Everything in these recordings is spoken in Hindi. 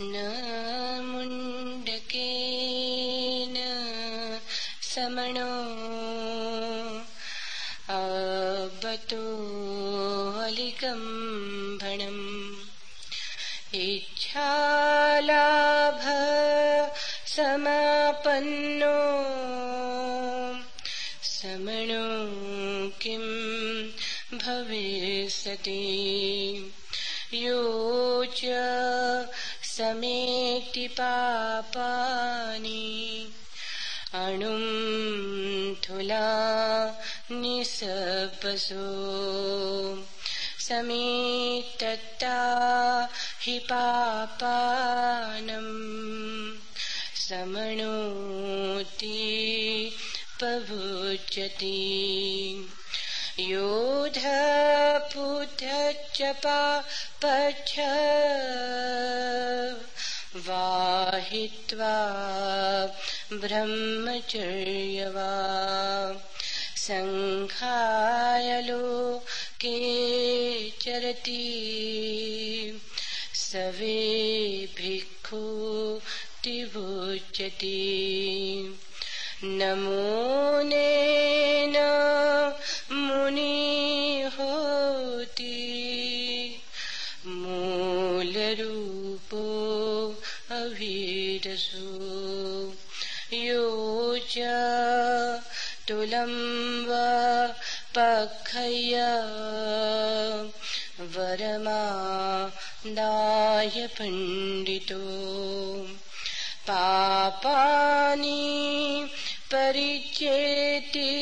न मुण्डकेन समणो अबतो हलिकम्भणम् इच्छालाभ समापन्नो समणो किम् भविष्यति? यो समेति पापानि। अणुम् थुला निसपसो। समेतत्ता हि पापानम् समणोति पभुज्यति योध पुथ पापच्छ वाहित्वा ब्रह्मचर्य वा के चरति सवे भिक्खु तिभुज्यति नमो नेन तुलं वा पखय वरमादाय पण्डितो। पापानि परिचेति।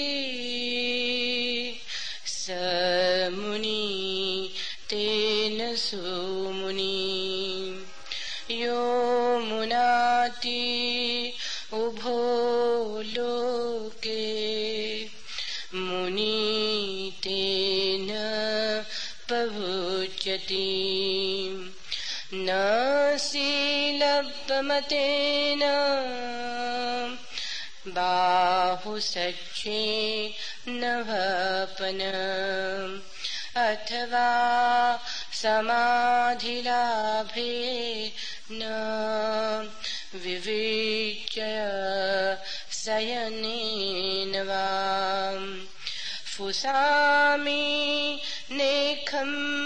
स मुनि तेन सुमुनि प्रभुच्यति न शीलब्धमतेन बाहुसच्छे नभपन अथवा समाधिलाभे न विवेच्य शयनेन वा फुसामि नेखम्।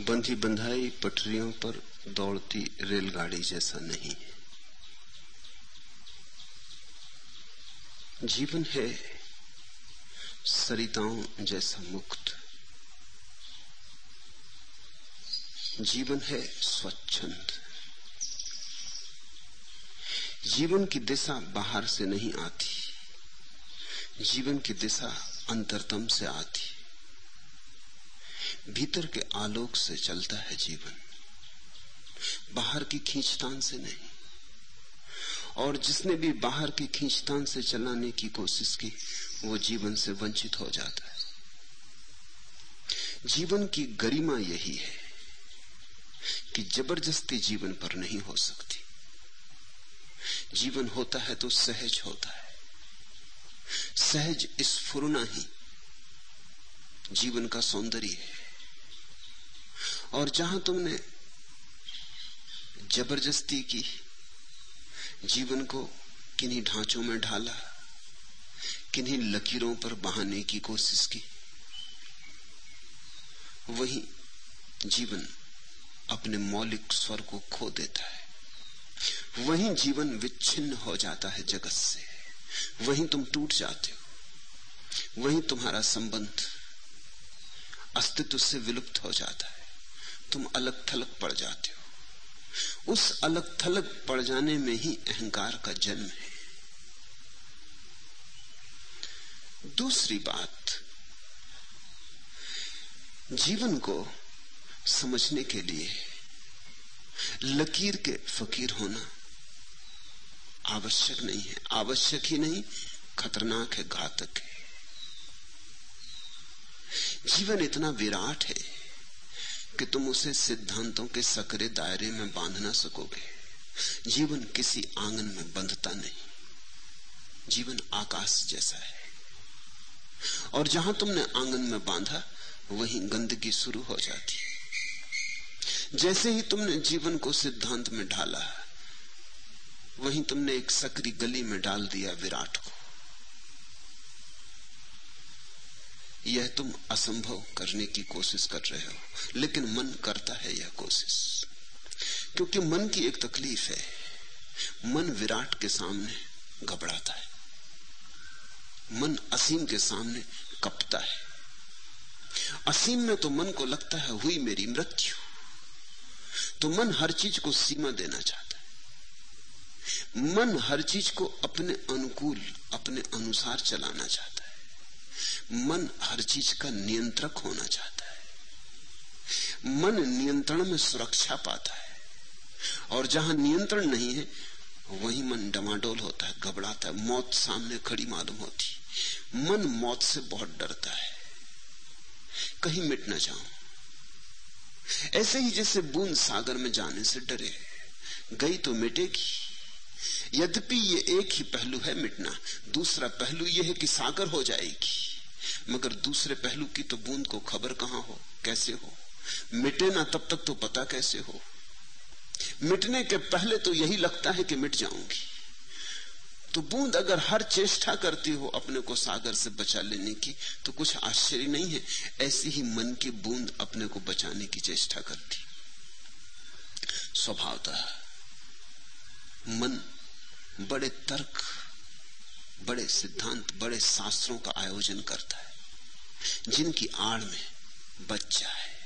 बंधी बंधाई पटरियों पर दौड़ती रेलगाड़ी जैसा नहीं है। जीवन है सरिताओं जैसा मुक्त। जीवन है स्वच्छंद। जीवन की दिशा बाहर से नहीं आती। जीवन की दिशा अंतरतम से आती। भीतर के आलोक से चलता है जीवन। बाहर की खींचतान से नहीं। और जिसने भी बाहर की खींचतान से चलाने की कोशिश की, वो जीवन से वंचित हो जाता है। जीवन की गरिमा यही है कि ज़बरदस्ती जीवन पर नहीं हो सकती। जीवन होता है तो सहज होता है। सहज स्फुरना ही जीवन का सौंदर्य है। और जहाँ तुमने ज़बरदस्ती की, जीवन को किन्हीं ढांचों में ढाला, किन्हीं लकीरों पर बहाने की कोशिश की, वही जीवन अपने मौलिक स्वर को खो देता है। वही जीवन विच्छिन्न हो जाता है जगत से। वहीं तुम टूट जाते हो। वहीं तुम्हारा संबंध अस्तित्व से विलुप्त हो जाता है। तुम अलग थलग पड़ जाते हो। उस अलग थलग पड़ जाने में ही अहंकार का जन्म है। दूसरी बात, जीवन को समझने के लिए लकीर के फकीर होना आवश्यक नहीं है। आवश्यक ही नहीं, खतरनाक है, घातक है। जीवन इतना विराट है कि तुम उसे सिद्धांतों के सकरे दायरे में बाँध ना सकोगे। जीवन किसी आँगन में बंधता नहीं। जीवन आकाश जैसा है। और जहाँ तुमने आँगन में बांधा, वहीं गंदगी शुरू हो जाती है। जैसे ही तुमने जीवन को सिद्धांत में ढाला, वहीं तुमने एक सकरी गली में डाल दिया विराट को। यह तुम असंभव करने की कोशिश कर रहे हो, लेकिन मन करता है यह कोशिश। क्योंकि मन की एक तकलीफ़ है, मन विराट के सामने घबराता है। मन असीम के सामने कपता है। असीम में तो मन को लगता है, हुई मेरी मृत्यु। तो मन हर चीज़ को सीमा देना चाहता है। मन हर चीज़ को अपने अनुकूल, अपने अनुसार चलाना चाहता है। मन हर चीज़ का नियंत्रक होना चाहता है। मन नियंत्रण में सुरक्षा पाता है। और जहाँ नियंत्रण नहीं है, वही मन डमाडोल होता है, घबराता है, मौत सामने खड़ी मालूम होती मन मौत से बहुत डरता है। कहीं मिट ना जाऊँ। ऐसे ही जैसे बूंद सागर में जाने से डरे। गई तो मिटेगी। यद्यपि ये एक ही पहलू है मिटना, दूसरा पहलू यह है कि सागर हो जाएगी। मगर दूसरे पहलू की तो बूंद को खबर कहाँ हो? कैसे हो? मिटे ना तब तक तो पता कैसे हो? मिटने के पहले तो यही लगता है कि मिट जाऊँगी। तो बूंद अगर हर चेष्टा करती हो अपने को सागर से बचा लेने की तो कुछ आश्चर्य नहीं है? ऐसी ही मन की बूंद अपने को बचाने की चेष्टा करती। स्वभावतः मन बड़े तर्क बड़े सिद्धांत, बड़े शास्त्रों का आयोजन करता है, जिनकी आड़ में बच्चा है।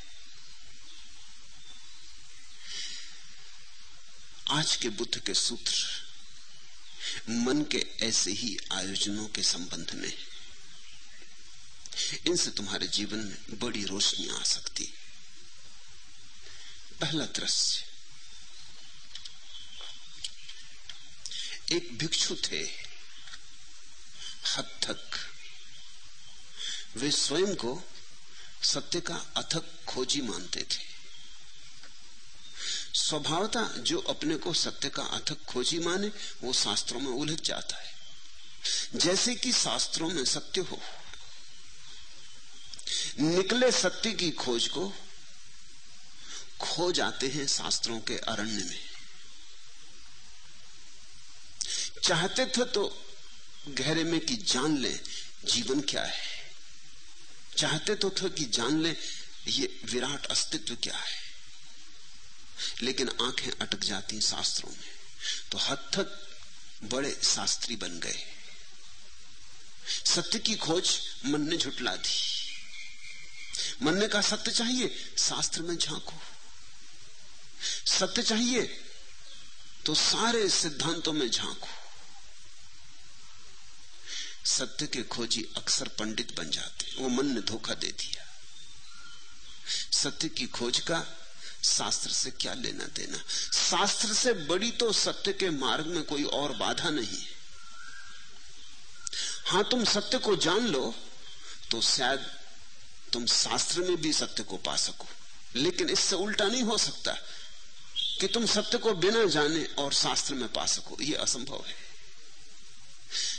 आज के बुद्ध के सूत्र मन के ऐसे ही आयोजनों के संबंध में, इनसे तुम्हारे जीवन में बड़ी रोशनी आ सकती पहला दृश्य, एक भिक्षु थे। हद तक। वे स्वयं को सत्य का अथक खोजी मानते थे। स्वभावता जो अपने को सत्य का अथक खोजी माने, वो शास्त्रों में उलझ जाता है। जैसे कि शास्त्रों में सत्य हो। निकले सत्य की खोज को खो जाते हैं शास्त्रों के अरण्य में। चाहते थे तो गहरे में कि जान ले जीवन क्या है। चाहते तो थे कि जान ले ये विराट अस्तित्व क्या है। लेकिन आँखें अटक जाती शास्त्रों में तो हद तक बड़े शास्त्री बन गए। सत्य की खोज मन ने झुटला दी। मन ने कहा, सत्य चाहिए, शास्त्र में झांको। सत्य चाहिए तो सारे सिद्धांतों में झांको। सत्य के खोजी अक्सर पंडित बन जाते वो मन ने धोखा दे दिया। सत्य की खोज का शास्त्र से क्या लेना देना? शास्त्र से बड़ी तो सत्य के मार्ग में कोई और बाधा नहीं है। हाँ, तुम सत्य को जान लो तो शायद तुम शास्त्र में भी सत्य को पा सको। लेकिन इससे उल्टा नहीं हो सकता कि तुम सत्य को बिना जाने और शास्त्र में पा सको। यह असंभव है।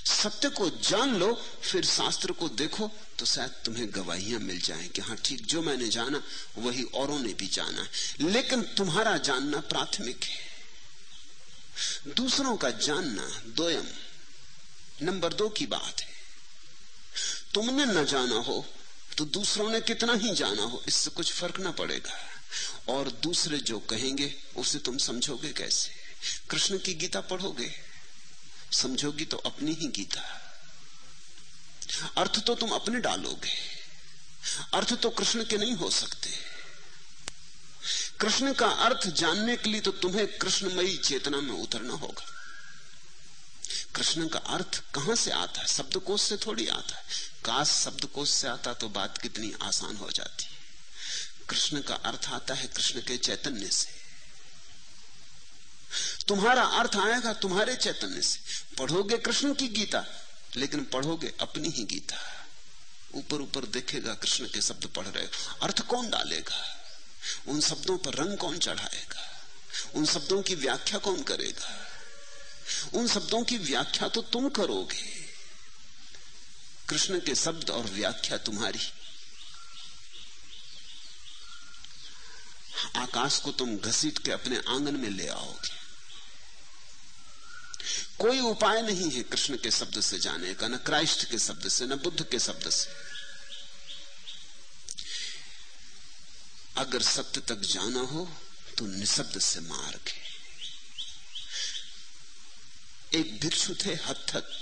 सत्य को जान लो, फिर शास्त्र को देखो तो शायद तुम्हें गवाहियाँ मिल जाएँ कि हाँ ठीक, जो मैंने जाना, वही औरों ने भी जाना लेकिन तुम्हारा जानना प्राथमिक है। दूसरों का जानना दोयम, नंबर दो की बात है। तुमने न जाना हो तो दूसरों ने कितना ही जाना हो, इससे कुछ फ़र्क ना पड़ेगा। और दूसरे जो कहेंगे, उसे तुम समझोगे कैसे? कृष्ण की गीता पढ़ोगे? समझोगी तो अपनी ही गीता अर्थ तो तुम अपने डालोगे। अर्थ तो कृष्ण के नहीं हो सकते। कृष्ण का अर्थ जानने के लिए तो तुम्हें कृष्णमयी चेतना में उतरना होगा। कृष्ण का अर्थ कहाँ से आता है? शब्दकोश से थोड़ी आता है। काश शब्दकोश से आता तो बात कितनी आसान हो जाती। कृष्ण का अर्थ आता है कृष्ण के चैतन्य से। तुम्हारा अर्थ आएगा तुम्हारे चैतन्य से। पढ़ोगे कृष्ण की गीता, लेकिन पढ़ोगे अपनी ही गीता। ऊपर ऊपर देखेगा कृष्ण के शब्द पढ़ रहे अर्थ कौन डालेगा? उन शब्दों पर रंग कौन चढ़ाएगा? उन शब्दों की व्याख्या कौन करेगा? उन शब्दों की व्याख्या तो तुम करोगे। कृष्ण के शब्द और व्याख्या तुम्हारी। आकाश को तुम घसीट के अपने आँगन में ले आओगे। कोई उपाय नहीं है कृष्ण के शब्द से जाने का, न क्राइस्ट के शब्द से, न बुद्ध के शब्द से। अगर सत्य तक जाना हो तो निशब्द से मार्ग है। एक भिक्षु थे हथक।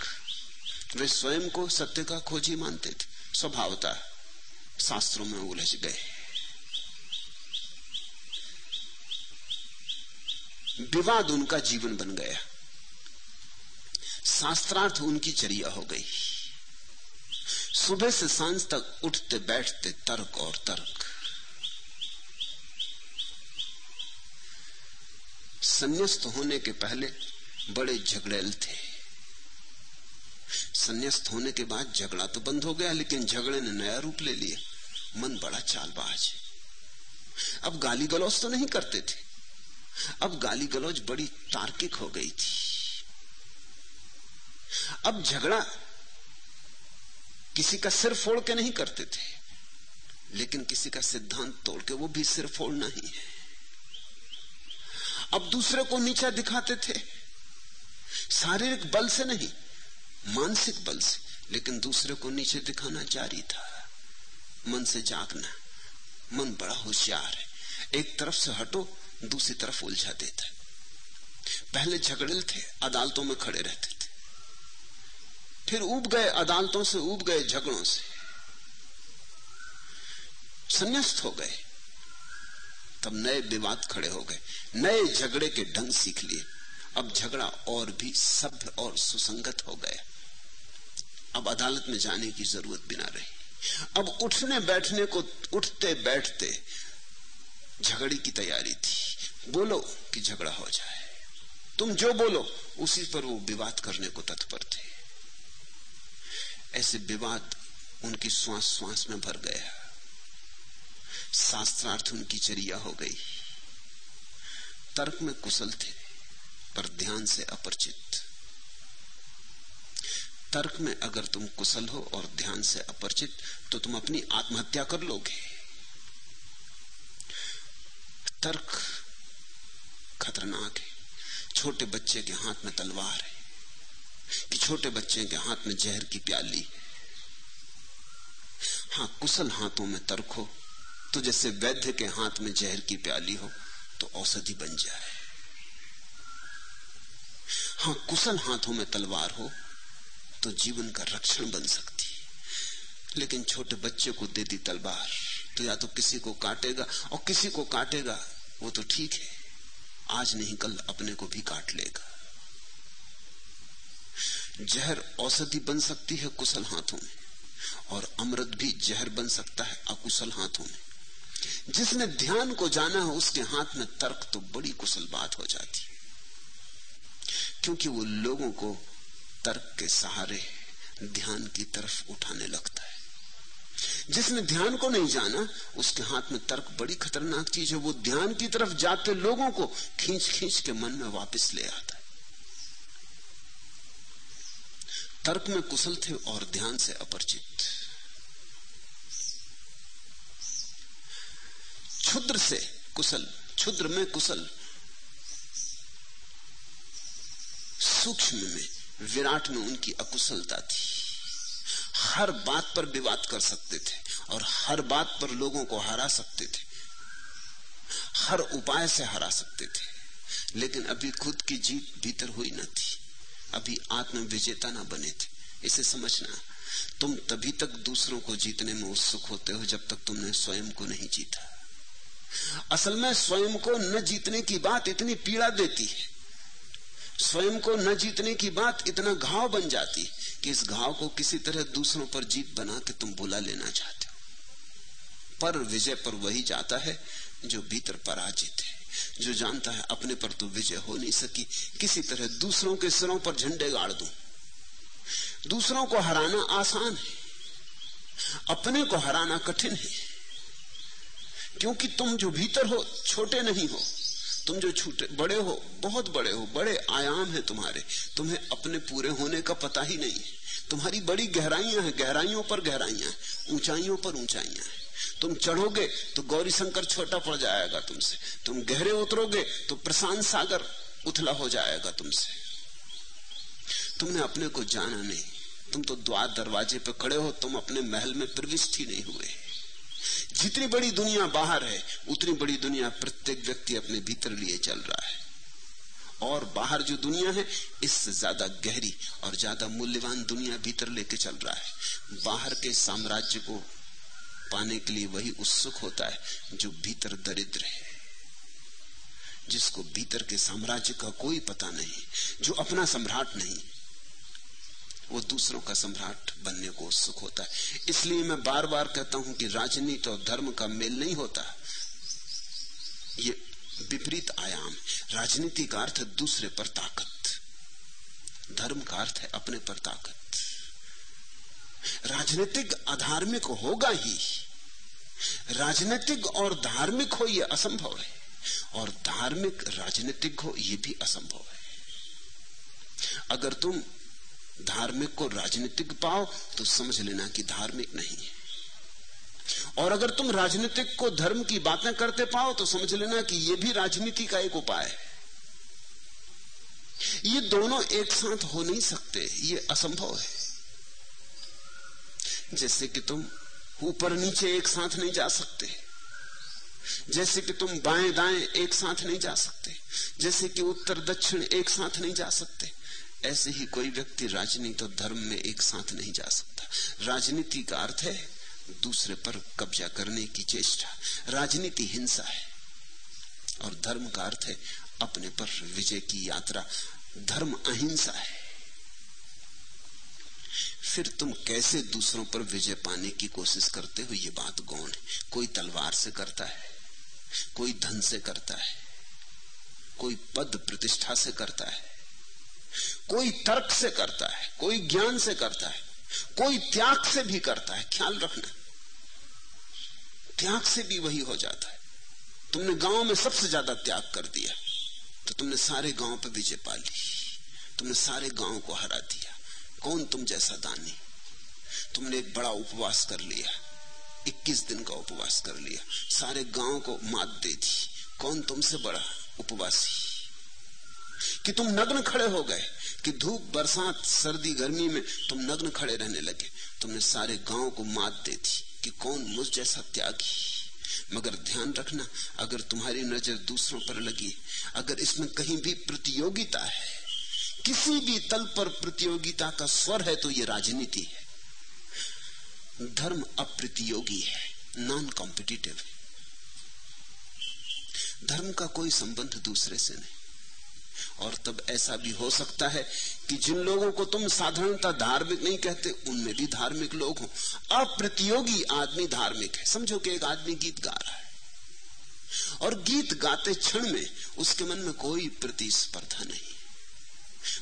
वे स्वयं को सत्य का खोजी मानते थे। स्वभावता शास्त्रों में उलझ गए। विवाद उनका जीवन बन गया। शास्त्रार्थ उनकी चर्या हो गई। सुबह से साँझ तक उठते बैठते तर्क और तर्क। संन्यास्त होने के पहले बड़े झगड़ेल थे संन्यास्त होने के बाद झगड़ा तो बंद हो गया, लेकिन झगड़े ने नया रूप ले लिया मन बड़ा चालबाज अब गाली गलौज तो नहीं करते थे। अब गाली गलौज बड़ी तार्किक हो गई थी। अब झगड़ा किसी का सिर फोड़ के नहीं करते थे, लेकिन किसी का सिद्धांत तोड़ के वो भी सिर फोड़ना ही है। अब दूसरे को नीचा दिखाते थे, शारीरिक बल से नहीं, मानसिक बल से, लेकिन दूसरे को नीचे दिखाना जारी था। मन से जागना, मन बड़ा होशियार है। एक तरफ़ से हटो, दूसरी तरफ़ उलझा देता पहले झगड़े थे, अदालतों में खड़े रहते फिर उब गए अदालतों से उब गए झगड़ों से। संन्यास्त हो गए। तब नए विवाद खड़े हो गए। नए झगड़े के ढंग सीख लिए। अब झगड़ा और भी सभ्य और सुसंगत हो गया। अब अदालत में जाने की ज़रूरत भी ना रही। अब उठने बैठने को, उठते बैठते झगड़े की तैयारी थी। बोलो कि झगड़ा हो जाए। तुम जो बोलो, उसी पर वो विवाद करने को तत्पर थे। ऐसे विवाद उनकी श्वास श्वास में भर गया। शास्त्रार्थ उनकी चरिया हो गई। तर्क में कुशल थे, पर ध्यान से अपरिचित। तर्क में अगर तुम कुशल हो और ध्यान से अपरिचित तो तुम अपनी आत्महत्या कर लोगे। तर्क खतरनाक है। छोटे बच्चे के हाथ में तलवार है। कि छोटे बच्चे के हाथ में जहर की प्याली। हाँ कुशल हाथों में तर्क हो तो जैसे वैद्य के हाथ में जहर की प्याली हो तो औषधि बन जाए। हाँ कुशल हाथों में तलवार हो तो जीवन का रक्षण बन सकती लेकिन छोटे बच्चे को दे दी तलवार तो या तो किसी को काटेगा, और किसी को काटेगा, वो तो ठीक है। आज नहीं, कल अपने को भी काट लेगा। जहर औषधि बन सकती है कुशल हाथों में, और अमृत भी जहर बन सकता है अकुशल हाथों में। जिसने ध्यान को जाना है, उसके हाथ में तर्क तो बड़ी कुशल बात हो जाती क्योंकि वो लोगों को तर्क के सहारे ध्यान की तरफ़ उठाने लगता है। जिसने ध्यान को नहीं जाना, उसके हाथ में तर्क बड़ी खतरनाक चीज़ है। वो ध्यान की तरफ़ जाते लोगों को खींच खींच के मन में वापस ले आता है। तर्क में कुशल थे और ध्यान से अपरिचित। क्षुद्र से कुशल, क्षुद्र में कुशल, सूक्ष्म में, विराट में उनकी अकुशलता थी। हर बात पर विवाद कर सकते थे और हर बात पर लोगों को हरा सकते थे। हर उपाय से हरा सकते थे। लेकिन अभी खुद की जीत भीतर हुई न थी। अभी आत्म विजेता ना बने थे। इसे समझना। तुम तभी तक दूसरों को जीतने में उत्सुक होते हो जब तक तुमने स्वयं को नहीं जीता। असल में स्वयं को न जीतने की बात इतनी पीड़ा देती है। स्वयं को न जीतने की बात इतना घाव बन जाती कि इस घाव को किसी तरह दूसरों पर जीत बना के तुम बुला लेना चाहते हो। पर विजय पर वही जाता है जो भीतर पराजित है। जो जानता है, अपने पर तो विजय हो नहीं सकी। किसी तरह दूसरों के सिरों पर झंडे गाड़ दू। दूसरों को हराना आसान है। अपने को हराना कठिन है। क्योंकि तुम जो भीतर हो, छोटे नहीं हो। तुम जो छोटे, बड़े हो, बहुत बड़े हो, बड़े आयाम है तुम्हारे। तुम्हें अपने पूरे होने का पता ही नहीं तुम्हारी बड़ी गहराइयाँ हैं, गहराइयों पर गहराइयाँ ऊंचाइयों पर ऊंचाइयाँ हैं। तुम चढ़ोगे तो गौरी शंकर छोटा पड़ जाएगा तुमसे। तुम गहरे उतरोगे तो प्रशांत सागर उथला हो जाएगा तुमसे। तुमने अपने को जाना नहीं। तुम तो द्वार दरवाजे पर खड़े हो, तुम अपने महल में प्रविष्ट ही नहीं हुए। जितनी बड़ी दुनिया बाहर है, उतनी बड़ी दुनिया प्रत्येक व्यक्ति अपने भीतर लिए चल रहा है। और बाहर जो दुनिया है, इससे ज़्यादा गहरी और ज़्यादा मूल्यवान दुनिया भीतर लेके चल रहा है। बाहर के साम्राज्य को पाने के लिए वही उत्सुक होता है जो भीतर दरिद्र है। जिसको भीतर के साम्राज्य का कोई पता नहीं, जो अपना सम्राट नहीं, वो दूसरों का सम्राट बनने को उत्सुक होता है। इसलिए मैं बार बार कहता हूँ कि राजनीति और धर्म का मेल नहीं होता। ये विपरीत आयाम राजनीति का अर्थ दूसरे पर ताकत। धर्म का अर्थ है अपने पर ताकत। राजनीतिक अधार्मिक होगा ही। राजनीतिक और धार्मिक हो यह असंभव है, और धार्मिक राजनीतिक हो यह भी असंभव है। अगर तुम धार्मिक को राजनीतिक पाओ तो समझ लेना कि धार्मिक नहीं है। और अगर तुम राजनीतिक को धर्म की बातें करते पाओ तो समझ लेना कि यह भी राजनीति का एक उपाय है। ये दोनों एक साथ हो नहीं सकते, ये असंभव है। जैसे कि तुम ऊपर नीचे एक साथ नहीं जा सकते। जैसे कि तुम बाएँ दाएँ एक साथ नहीं जा सकते। जैसे कि उत्तर दक्षिण एक साथ नहीं जा सकते। ऐसे ही कोई व्यक्ति राजनीति और धर्म में एक साथ नहीं जा सकता। राजनीति का अर्थ है दूसरे पर कब्जा करने की चेष्टा। राजनीति हिंसा है और धर्म का अर्थ है अपने पर विजय की यात्रा। धर्म अहिंसा है। फिर तुम कैसे दूसरों पर विजय पाने की कोशिश करते हो? ये बात गौण है। कोई तलवार से करता है, कोई धन से करता है, कोई पद प्रतिष्ठा से करता है, कोई तर्क से करता है, कोई ज्ञान से करता है, कोई त्याग से भी करता है। ख्याल रखना, त्याग से भी वही हो जाता है। तुमने गाँव में सबसे ज़्यादा त्याग कर दिया तो तुमने सारे गाँव पर विजय पा ली, तुमने सारे गाँव को हरा दिया। कौन तुम जैसा दानी? तुमने एक बड़ा उपवास कर लिया। 21 दिन का उपवास कर लिया। सारे गाँव को मात दे दी। कौन तुमसे बड़ा उपवासी? कि तुम नग्न खड़े हो गए, कि धूप बरसात सर्दी गर्मी में तुम नग्न खड़े रहने लगे। तुमने सारे गाँव को मात दे दी कि कौन मुझ जैसा त्यागी? मगर ध्यान रखना, अगर तुम्हारी नज़र दूसरों पर लगी, अगर इसमें कहीं भी प्रतियोगिता है किसी भी तल पर प्रतियोगिता का स्वर है तो ये राजनीति है। धर्म अप्रतियोगी है नॉन कॉम्पिटिटिव है। धर्म का कोई संबंध दूसरे से नहीं। और तब ऐसा भी हो सकता है कि जिन लोगों को तुम साधारणता धार्मिक नहीं कहते, उनमें भी धार्मिक लोग हो। अप्रतियोगी आदमी धार्मिक है। समझो कि एक आदमी गीत गा रहा है। और गीत गाते क्षण में उसके मन में कोई प्रतिस्पर्धा नहीं।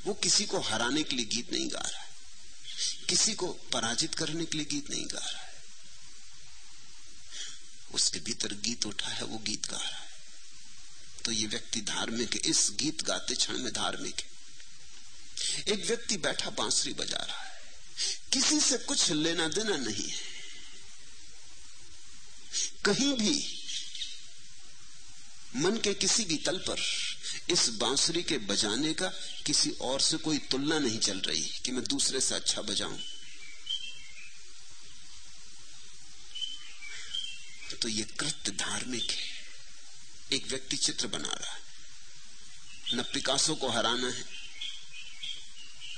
वो किसी को हराने के लिए गीत नहीं गा रहा है। किसी को पराजित करने के लिए गीत नहीं गा रहा है। उसके भीतर गीत उठा है, वो गीत गा रहा है। तो ये व्यक्ति धार्मिक इस गीत गाते क्षण में धार्मिक है। एक व्यक्ति बैठा बांसुरी बजा रहा है। किसी से कुछ लेना देना नहीं है। कहीं भी मन के किसी भी तल पर इस बांसुरी के बजाने का किसी और से कोई तुलना नहीं चल रही कि मैं दूसरे से अच्छा बजाऊं। तो ये कृत्य धार्मिक है। एक व्यक्ति चित्र बना रहा है। न पिकासो को हराना है,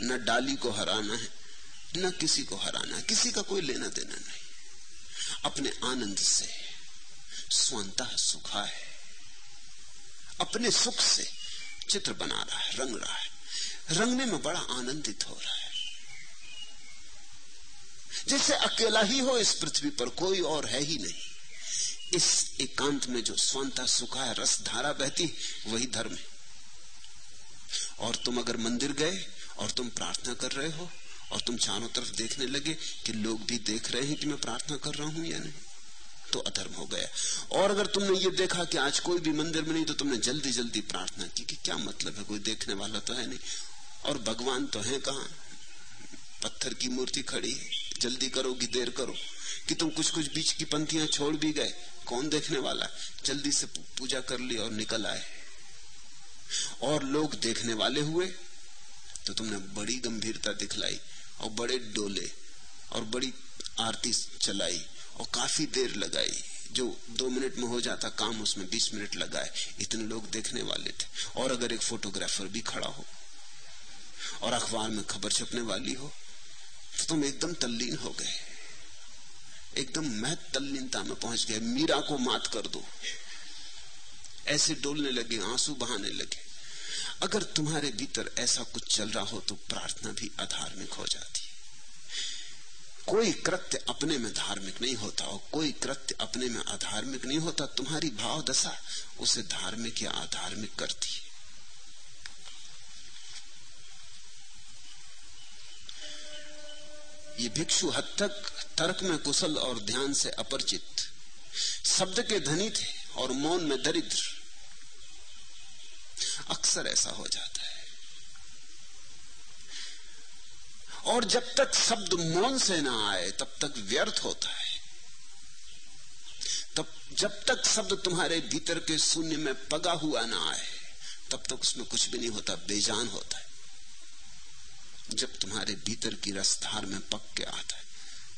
न डाली को हराना है, न किसी को हराना है। किसी का कोई लेना देना नहीं। अपने आनंद से, स्वंता सुखा है। अपने सुख से चित्र बना रहा है, रंग रहा है। रंगने में बड़ा आनंदित हो रहा है। जैसे अकेला ही हो, इस पृथ्वी पर कोई और है ही नहीं। इस एकांत में जो स्वंता, सुखा है, रस धारा बहती, वही धर्म है। और तुम अगर मंदिर गए, और तुम प्रार्थना कर रहे हो, और तुम चारों तरफ़ देखने लगे कि लोग भी देख रहे हैं कि मैं प्रार्थना कर रहा हूँ या नहीं। तो अधर्म हो गया। और अगर तुमने ये देखा कि आज कोई भी मंदिर में नहीं तो तुमने जल्दी जल्दी प्रार्थना की कि क्या मतलब है? कोई देखने वाला तो है नहीं। और भगवान तो है कहा? पत्थर की मूर्ति खड़ी जल्दी करो कि देर करो। कि तुम कुछ कुछ बीच की पंक्तियाँ छोड़ भी गए। कौन देखने वाला? जल्दी से पूजा कर ली और निकल आए। और लोग देखने वाले हुए तो तुमने बड़ी गंभीरता दिखलाई और बड़े डोले और बड़ी आरती चलाई। और काफ़ी देर लगाई। जो दो मिनट में हो जाता काम, उसमें बीस मिनट लगाए। इतने लोग देखने वाले थे। और अगर एक फोटोग्राफर भी खड़ा हो और अखबार में खबर छपने वाली हो तो तुम एकदम तल्लीन हो गए। एकदम महत तल्लीनता में पहुँच गए। मीरा को मात कर दो। ऐसे डोलने लगे, आँसू बहाने लगे। अगर तुम्हारे भीतर ऐसा कुछ चल रहा हो तो प्रार्थना भी अधार्मिक हो जाती। कोई कृत्य अपने में धार्मिक नहीं होता और कोई कृत्य अपने में अधार्मिक नहीं होता, तुम्हारी भाव दशा उसे धार्मिक या अधार्मिक करती है। ये भिक्षु हद तक तर्क में कुशल और ध्यान से अपरिचित, शब्द के धनी थे और मौन में दरिद्र। अक्सर ऐसा हो जाता है और जब तक शब्द मौन से ना आए, तब तक व्यर्थ होता है। तब, जब तक शब्द तुम्हारे भीतर के शून्य में पगा हुआ ना आए, तब तक उसमें कुछ भी नहीं होता, बेजान होता है। जब तुम्हारे भीतर की रसधार में पक के आता है,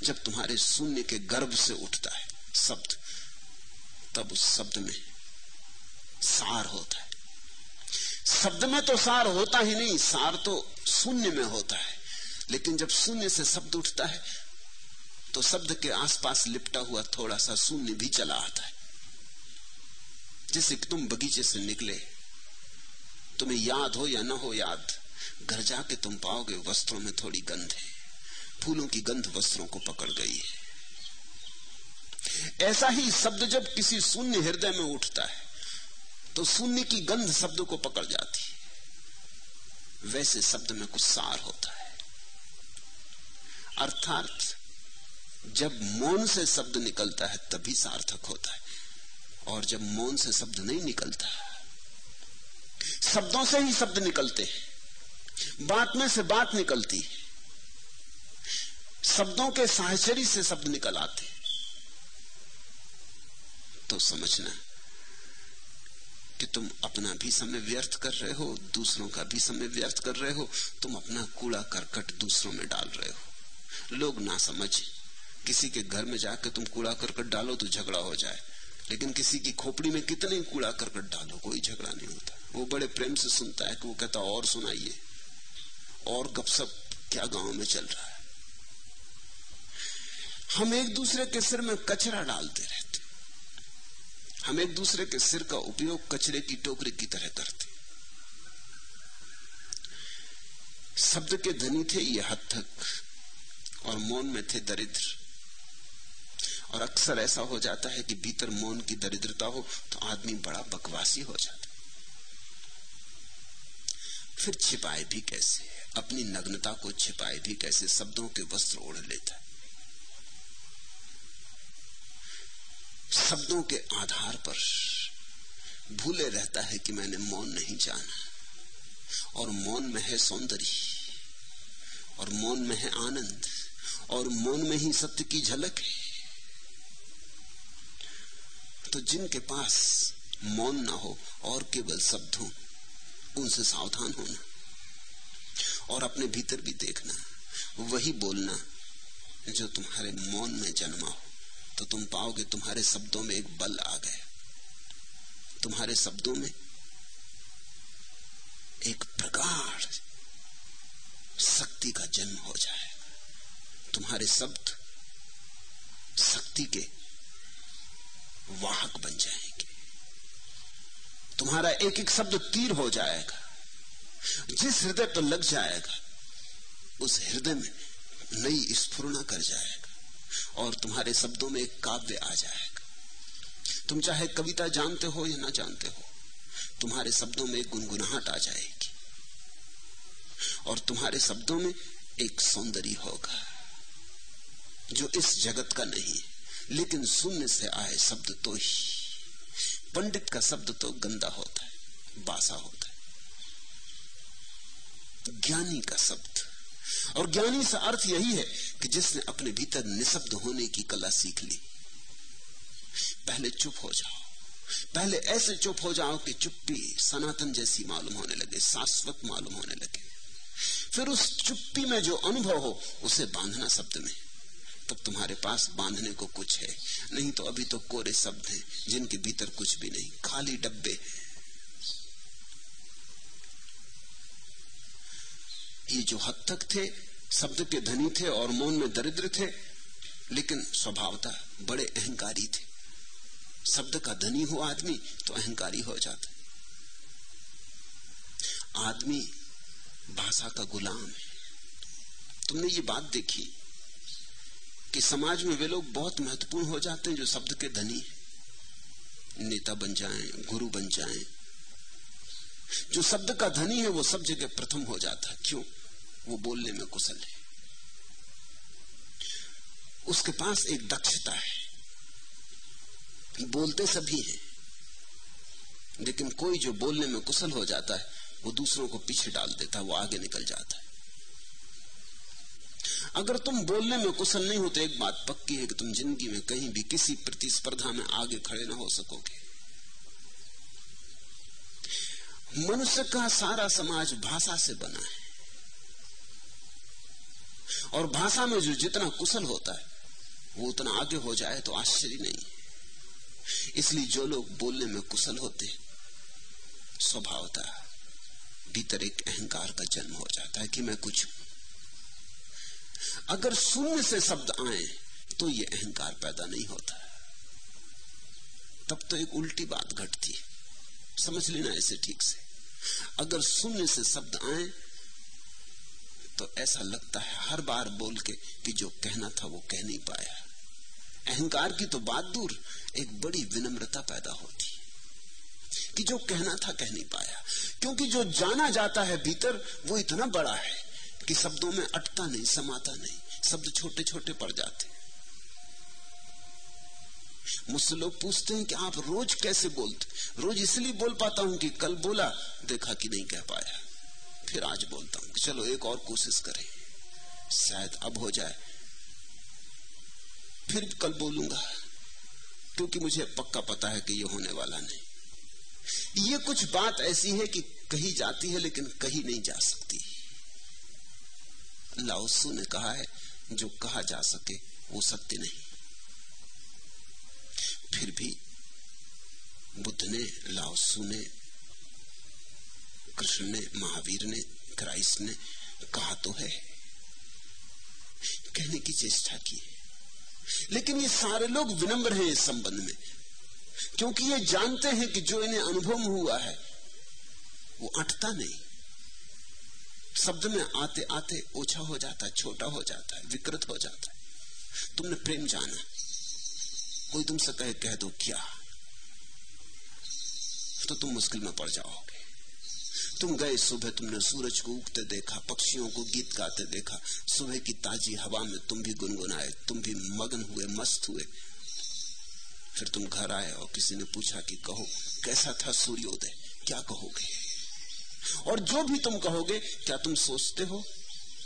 जब तुम्हारे शून्य के गर्भ से उठता है शब्द, तब उस शब्द में सार होता है। शब्द में तो सार होता ही नहीं, सार तो शून्य में होता है। लेकिन जब शून्य से शब्द उठता है तो शब्द के आसपास लिपटा हुआ थोड़ा सा शून्य भी चला आता है। जैसे तुम बगीचे से निकले, तुम्हें याद हो या ना हो याद, घर जाके तुम पाओगे वस्त्रों में थोड़ी गंध है, फूलों की गंध वस्त्रों को पकड़ गई है। ऐसा ही शब्द जब किसी शून्य हृदय में उठता है तो शून्य की गंध शब्द को पकड़ जाती है। वैसे शब्द में कुछ सार होता है। अर्थात जब मौन से शब्द निकलता है, तभी सार्थक होता है। और जब मौन से शब्द नहीं निकलता, शब्दों से ही शब्द निकलते हैं। बात में से बात निकलती है। शब्दों के साहचरी से शब्द निकल आते तो समझना कि तुम अपना भी समय व्यर्थ कर रहे हो, दूसरों का भी समय व्यर्थ कर रहे हो, तुम अपना कूड़ा करकट दूसरों में डाल रहे हो। लोग ना समझ। किसी के घर में जाकर तुम कूड़ा करकट डालो तो झगड़ा हो जाए। लेकिन किसी की खोपड़ी में कितने कूड़ा करकट डालो, कोई झगड़ा नहीं होता। वो बड़े प्रेम से सुनता है कि वो कहता, और सुनाइए। और गपसप क्या गाँव में चल रहा है? हम एक दूसरे के सिर में कचरा डालते रहते। हम एक दूसरे के सिर का उपयोग कचरे की टोकरी की तरह करते। शब्द के धनी थे ये हद तक और मौन में थे दरिद्र। और अक्सर ऐसा हो जाता है कि भीतर मौन की दरिद्रता हो तो आदमी बड़ा बकवासी हो जाता फिर छिपाए भी कैसे अपनी नग्नता को छिपाए भी कैसे? शब्दों के वस्त्र ओढ़ लेता शब्दों के आधार पर भूले रहता है कि मैंने मौन नहीं जाना। और मौन में है सौंदर्य, और मौन में है आनंद। और मौन में ही सत्य की झलक है। तो जिनके पास मौन ना हो और केवल शब्द हो, उनसे सावधान होना और अपने भीतर भी देखना, वही बोलना जो तुम्हारे मौन में जन्मा हो। तो तुम पाओगे तुम्हारे शब्दों में एक बल आ गया। तुम्हारे शब्दों में एक प्रगाढ़ शक्ति का जन्म हो जाए। तुम्हारे शब्द शक्ति के वाहक बन जाएँगे। तुम्हारा एक एक शब्द तीर हो जाएगा। जिस हृदय पर लग जाएगा, उस हृदय में नई स्फुरना कर जाएगा और तुम्हारे शब्दों में एक काव्य आ जाएगा। तुम चाहे कविता जानते हो या ना जानते हो, तुम्हारे शब्दों में गुनगुनाहट आ जाएगी और तुम्हारे शब्दों में एक सौंदर्य होगा। जो इस जगत का नहीं, लेकिन शून्य से आए शब्द तो ही। पंडित का शब्द तो गंदा होता है, बासा होता है। ज्ञानी का शब्द। और ज्ञानी से अर्थ यही है कि जिसने अपने भीतर निशब्द होने की कला सीख ली, पहले चुप हो जाओ। पहले ऐसे चुप हो जाओ कि चुप्पी सनातन जैसी मालूम होने लगे, शाश्वत मालूम होने लगे। फिर उस चुप्पी में जो अनुभव हो, उसे बांधना शब्द में। तब तुम्हारे पास बांधने को कुछ है। नहीं तो अभी तो कोरे शब्द हैं, जिनके भीतर कुछ भी नहीं। खाली डब्बे। ये जो हद तक थे, शब्द के धनी थे और मौन में दरिद्र थे, लेकिन स्वभावता बड़े अहंकारी थे। शब्द का धनी हो आदमी तो अहंकारी हो जाता। आदमी भाषा का गुलाम है। तुमने ये बात देखी कि समाज में वे लोग बहुत महत्वपूर्ण हो जाते हैं जो शब्द के धनी है। नेता बन जाएँ, गुरु बन जाएँ। जो शब्द का धनी है वो सब जगह प्रथम हो जाता है। क्यों? वो बोलने में कुशल है। उसके पास एक दक्षता है। बोलते सभी हैं। लेकिन कोई जो बोलने में कुशल हो जाता है वो दूसरों को पीछे डाल देता है वो आगे निकल जाता है। अगर तुम बोलने में कुशल नहीं हो तो एक बात पक्की है कि तुम ज़िंदगी में कहीं भी किसी प्रतिस्पर्धा में आगे खड़े ना हो सकोगे। मनुष्य का सारा समाज भाषा से बना है। और भाषा में जो जितना कुशल होता है, वो उतना आगे हो जाए तो आश्चर्य नहीं इसलिए जो लोग बोलने में कुशल होते स्वभावता भीतर एक अहंकार का जन्म हो जाता है कि मैं कुछ अगर शून्य से शब्द आए तो ये अहंकार पैदा नहीं होता। तब तो एक उल्टी बात घटती समझ लेना ऐसे ठीक से। अगर शून्य से शब्द आए तो ऐसा लगता है हर बार बोल के कि जो कहना था वो कह नहीं पाया। अहंकार की तो बात दूर, एक बड़ी विनम्रता पैदा होती कि जो कहना था कह नहीं पाया। क्योंकि जो जाना जाता है भीतर, वो इतना बड़ा है कि शब्दों में अटता नहीं, समाता नहीं। शब्द छोटे छोटे पड़ जाते मुझसे लोग पूछते हैं कि आप रोज कैसे बोलते रोज इसलिए बोल पाता हूँ कि कल बोला, देखा कि नहीं कह पाया। फिर आज बोलता हूँ चलो एक और कोशिश करें। शायद अब हो जाए। फिर कल बोलूँगा, क्योंकि मुझे पक्का पता है कि यह होने वाला नहीं। ये कुछ बात ऐसी है कि कही जाती है, लेकिन कही नहीं जा सकती। लाओसू ने कहा है, जो कहा जा सके, वो सत्य नहीं। फिर भी बुद्ध ने लाओसू ने, कृष्ण ने, महावीर ने, क्राइस्ट ने कहा तो है। कहने की चेष्टा की। लेकिन ये सारे लोग विनम्र हैं इस संबंध में, क्योंकि ये जानते हैं कि जो इन्हें अनुभव हुआ है, वो अटता नहीं। शब्द में आते आते ओछा हो जाता है, छोटा हो जाता है, विकृत हो जाता है। तुमने प्रेम जाना। कोई तुमसे कहे, कह दो, क्या? तो तुम मुश्किल में पड़ जाओगे। तुम गए सुबह, तुमने सूरज को उगते देखा, पक्षियों को गीत गाते देखा, सुबह की ताजी हवा में तुम भी गुनगुनाए, तुम भी मगन हुए, मस्त हुए। फिर तुम घर आए और किसी ने पूछा कि कहो, कैसा था सूर्योदय? क्या कहोगे? और जो भी तुम कहोगे, क्या तुम सोचते हो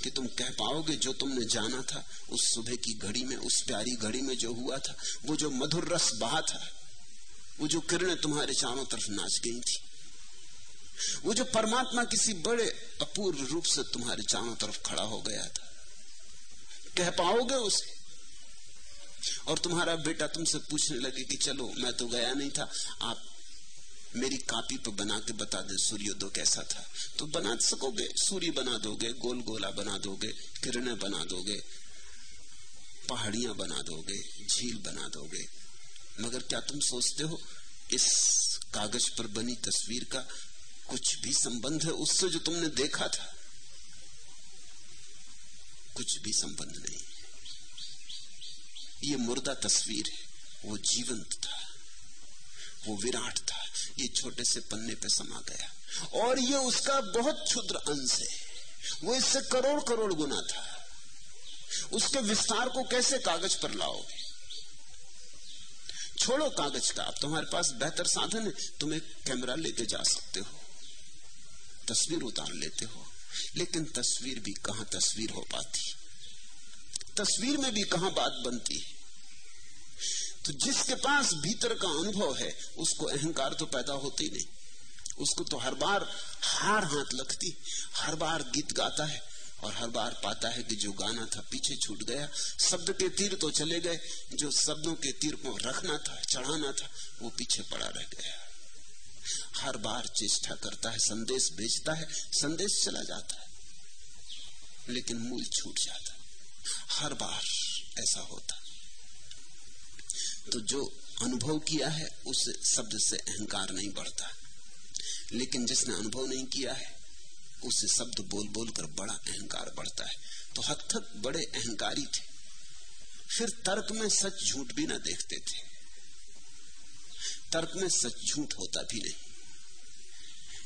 कि तुम कह पाओगे जो तुमने जाना था? उस सुबह की घड़ी में, उस प्यारी घड़ी में जो हुआ था, वो जो मधुर रस बहा था, वो जो किरणें तुम्हारे चारों तरफ़ नाच गई थी, वो जो परमात्मा किसी बड़े अपूर्व रूप से तुम्हारे चारों तरफ़ खड़ा हो गया था। कह पाओगे उसे? और तुम्हारा बेटा तुमसे पूछने लगे कि चलो, मैं तो गया नहीं था, आप मेरी कापी पर बना के बता दे, सूर्योदय कैसा था। तो बना सकोगे? सूर्य बना दोगे गोल गोला बना दोगे, किरणें बना दोगे, पहाड़ियाँ बना दोगे, झील बना दोगे। मगर क्या तुम सोचते हो, इस कागज़ पर बनी तस्वीर का कुछ भी संबंध है? उससे जो तुमने देखा था, कुछ भी संबंध नहीं। ये मुर्दा तस्वीर है, वो जीवंत था। वो विराट था। ये छोटे से पन्ने पे समा गया। और ये उसका बहुत क्षुद्र अंश है। वो इससे करोड़ करोड़ गुना था। उसके विस्तार को कैसे कागज़ पर लाओगे? छोड़ो कागज़ का। अब तुम्हारे पास बेहतर साधन है। तुम एक कैमरा लेके जा सकते हो। तस्वीर उतार लेते हो। लेकिन तस्वीर भी कहाँ तस्वीर हो पाती? तस्वीर में भी कहाँ बात बनती? है तो जिसके पास भीतर का अनुभव है, उसको अहंकार तो पैदा होती नहीं। उसको तो हर बार हार हाथ लगती, हर बार गीत गाता है और हर बार पाता है कि जो गाना था पीछे छूट गया। शब्द के तीर तो चले गए, जो शब्दों के तीर को रखना था, चढ़ाना था, वो पीछे पड़ा रह गया। हर बार चेष्टा करता है, संदेश भेजता है, संदेश चला जाता है, लेकिन मूल छूट जाता हर बार ऐसा होता तो जो अनुभव किया है, उस शब्द से अहंकार नहीं बढ़ता। लेकिन जिसने अनुभव नहीं किया है उससे शब्द बोल बोल कर बड़ा अहंकार बढ़ता है। तो हद तक बड़े अहंकारी थे। फिर तर्क में सच झूठ भी ना देखते थे। तर्क में सच झूठ होता भी नहीं।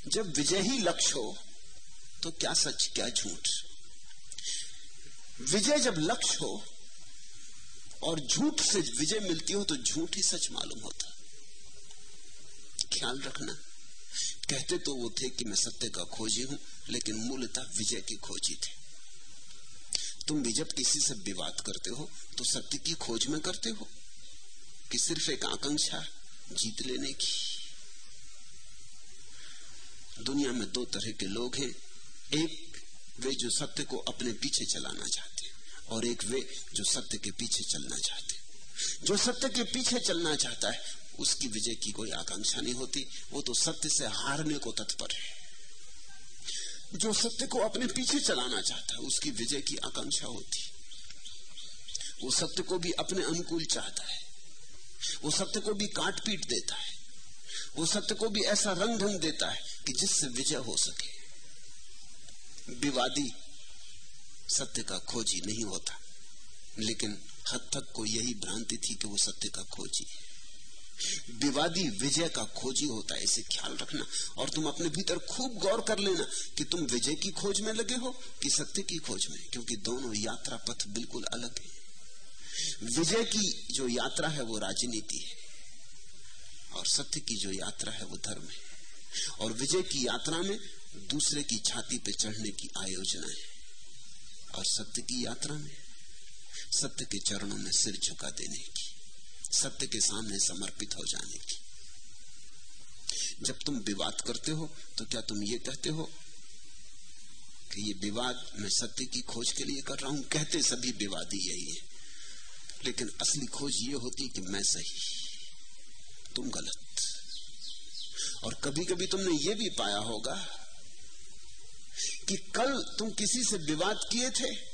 जब विजय ही लक्ष्य हो तो क्या सच, क्या झूठ? विजय जब लक्ष्य हो और झूठ से विजय मिलती हो तो झूठ ही सच मालूम होता। ख्याल रखना। कहते तो वो थे कि मैं सत्य का खोजी हूँ, लेकिन मूलतः विजय की खोजी थे। तुम भी जब किसी से विवाद करते हो तो सत्य की खोज में करते हो कि सिर्फ़ एक आकांक्षा जीत लेने की। दुनिया में दो तरह के लोग हैं। एक, वे जो सत्य को अपने पीछे चलाना चाहते और एक वे जो सत्य के पीछे चलना चाहते जो सत्य के पीछे चलना चाहता है, उसकी विजय की कोई आकांक्षा नहीं होती। वो तो सत्य से हारने को तत्पर है। जो सत्य को अपने पीछे चलाना चाहता है, उसकी विजय की आकांक्षा होती। वो सत्य को भी अपने अनुकूल चाहता है। वो सत्य को भी काट पीट देता है। वो सत्य को भी ऐसा रंग ढंग देता है कि जिससे विजय हो सके। विवादी सत्य का खोजी नहीं होता। लेकिन हद तक को यही भ्रांति थी कि वो सत्य का खोजी। विवादी विजय का खोजी होता है, इसे ख्याल रखना। और तुम अपने भीतर खूब गौर कर लेना कि तुम विजय की खोज में लगे हो कि सत्य की खोज में, क्योंकि दोनों यात्रा पथ बिल्कुल अलग है। विजय की जो यात्रा है, वो राजनीति है। और सत्य की जो यात्रा है, वो धर्म है। और विजय की यात्रा में दूसरे की छाती पे चढ़ने की आयोजना है। और सत्य की यात्रा में, सत्य के चरणों में सिर झुका देने की, सत्य के सामने समर्पित हो जाने की। जब तुम विवाद करते हो तो क्या तुम ये कहते हो कि ये विवाद मैं सत्य की खोज के लिए कर रहा हूँ? कहते सभी विवादी यही है। लेकिन असली खोज ये होती कि मैं सही, तुम गलत। और कभी कभी तुमने ये भी पाया होगा कि कल तुम किसी से विवाद किए थे?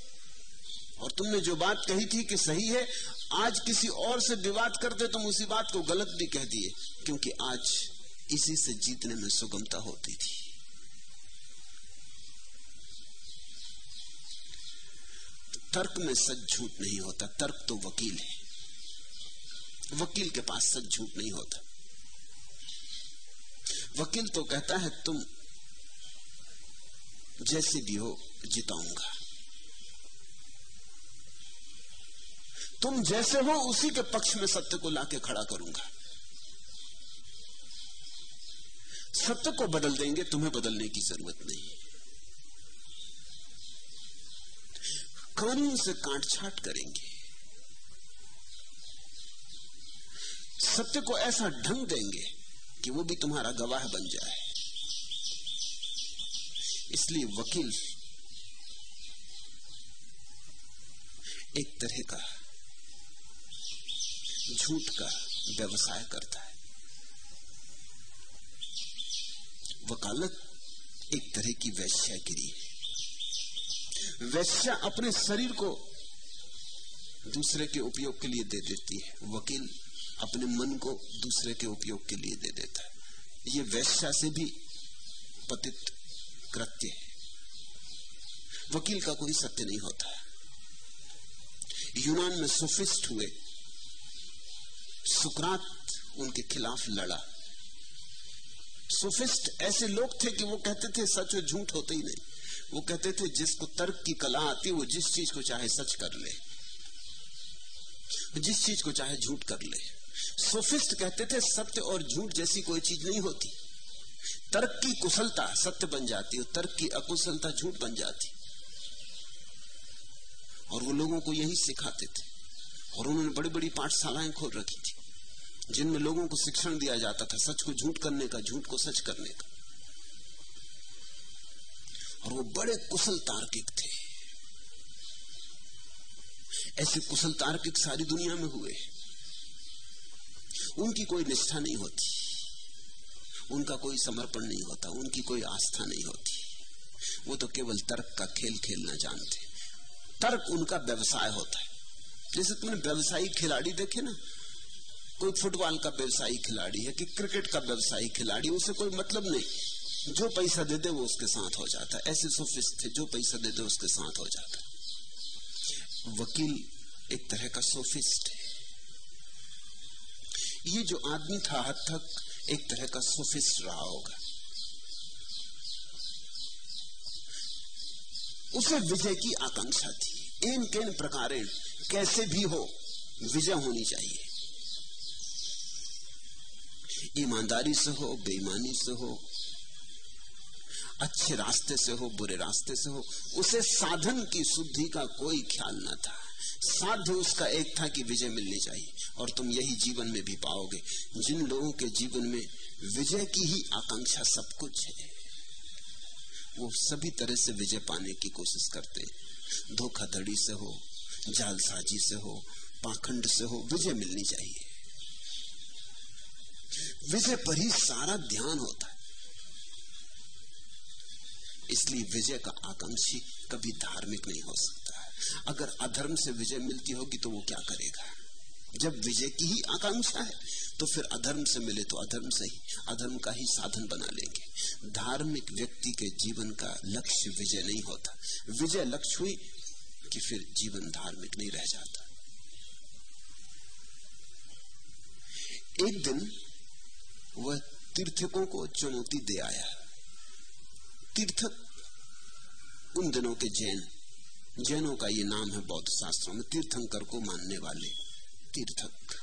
और तुमने जो बात कही थी कि सही है, आज किसी और से विवाद करते तुम उसी बात को गलत भी कह दिए, क्योंकि आज इसी से जीतने में सुगमता होती थी। तर्क में सच झूठ नहीं होता, तर्क तो वकील है। वकील के पास सच झूठ नहीं होता। वकील तो कहता है, तुम जैसे भी हो, जिताऊँगा। तुम जैसे हो, उसी के पक्ष में सत्य को लाके खड़ा करूँगा। सत्य को बदल देंगे, तुम्हें बदलने की ज़रूरत नहीं। कानून से काट छाट करेंगे। सत्य को ऐसा ढंग देंगे कि वो भी तुम्हारा गवाह बन जाए। इसलिए वकील एक तरह का झूठ का व्यवसाय करता है। वकालत एक तरह की वैश्यागिरी है। वैश्या अपने शरीर को दूसरे के उपयोग के लिए दे देती है। वकील अपने मन को दूसरे के उपयोग के लिए दे देता है। ये वैश्या से भी पतित कृत्य है। वकील का कोई सत्य नहीं होता। यूनान में सोफिस्ट हुए। सुकरात उनके खिलाफ लड़ा। सोफिस्ट ऐसे लोग थे कि वो कहते थे, सच और झूठ होते ही नहीं। वो कहते थे, जिसको तर्क की कला आती वो जिस चीज़ को चाहे सच कर ले। जिस चीज़ को चाहे झूठ कर ले। सोफिस्ट कहते थे, सत्य और झूठ जैसी कोई चीज़ नहीं होती। तर्क की कुशलता सत्य बन जाती और तर्क की अकुशलता झूठ बन जाती। और वो लोगों को यही सिखाते थे और उन्होंने बड़ी बड़ी पाठशालाएँ खोल रखी थी, जिनमें लोगों को शिक्षण दिया जाता था, सच को झूठ करने का, झूठ को सच करने का। और वो बड़े कुशल तार्किक थे। ऐसे कुशल तार्किक सारी दुनिया में हुए। उनकी कोई निष्ठा नहीं होती। उनका कोई समर्पण नहीं होता, उनकी कोई आस्था नहीं होती। वो तो केवल तर्क का खेल खेलना जानते तर्क उनका व्यवसाय होता है। जैसे तुमने व्यवसायिक खिलाड़ी देखे ना, कोई फुटबॉल का व्यवसायी खिलाड़ी है कि क्रिकेट का व्यवसायी खिलाड़ी, उसे कोई मतलब नहीं। जो पैसा दे दे वो उसके साथ हो जाता है। ऐसे सोफिस्ट थे, जो पैसा दे दे उसके साथ हो जाता वकील एक तरह का सोफिस्ट है। ये जो आदमी था, हद तक एक तरह का सोफिस्ट रहा होगा। उसे विजय की आकांक्षा थी। इन किन प्रकार कैसे भी हो, विजय होनी चाहिए। ईमानदारी से हो, बेईमानी से हो, अच्छे रास्ते से हो, बुरे रास्ते से हो, उसे साधन की शुद्धि का कोई ख्याल न था। साध्य उसका एक था कि विजय मिलनी चाहिए। और तुम यही जीवन में भी पाओगे। जिन लोगों के जीवन में विजय की ही आकांक्षा सब कुछ है, वो सभी तरह से विजय पाने की कोशिश करते हैं। धोखाधड़ी से हो, जालसाजी से हो, पाखंड से हो, विजय मिलनी चाहिए। विजय पर ही सारा ध्यान होता है। इसलिए विजय का आकांक्षी कभी धार्मिक नहीं हो सकता। अगर अधर्म से विजय मिलती होगी तो वो क्या करेगा? जब विजय की ही आकांक्षा है तो फिर अधर्म से मिले तो अधर्म से ही, अधर्म का ही साधन बना लेंगे। धार्मिक व्यक्ति के जीवन का लक्ष्य विजय नहीं होता। विजय लक्ष्य हुई कि फिर जीवन धार्मिक नहीं रह जाता। एक दिन वह तीर्थकों को चुनौती दे आया। तीर्थक उन दिनों के जैन जैनों का ये नाम है बौद्ध शास्त्रों में तीर्थंकर को मानने वाले तीर्थक।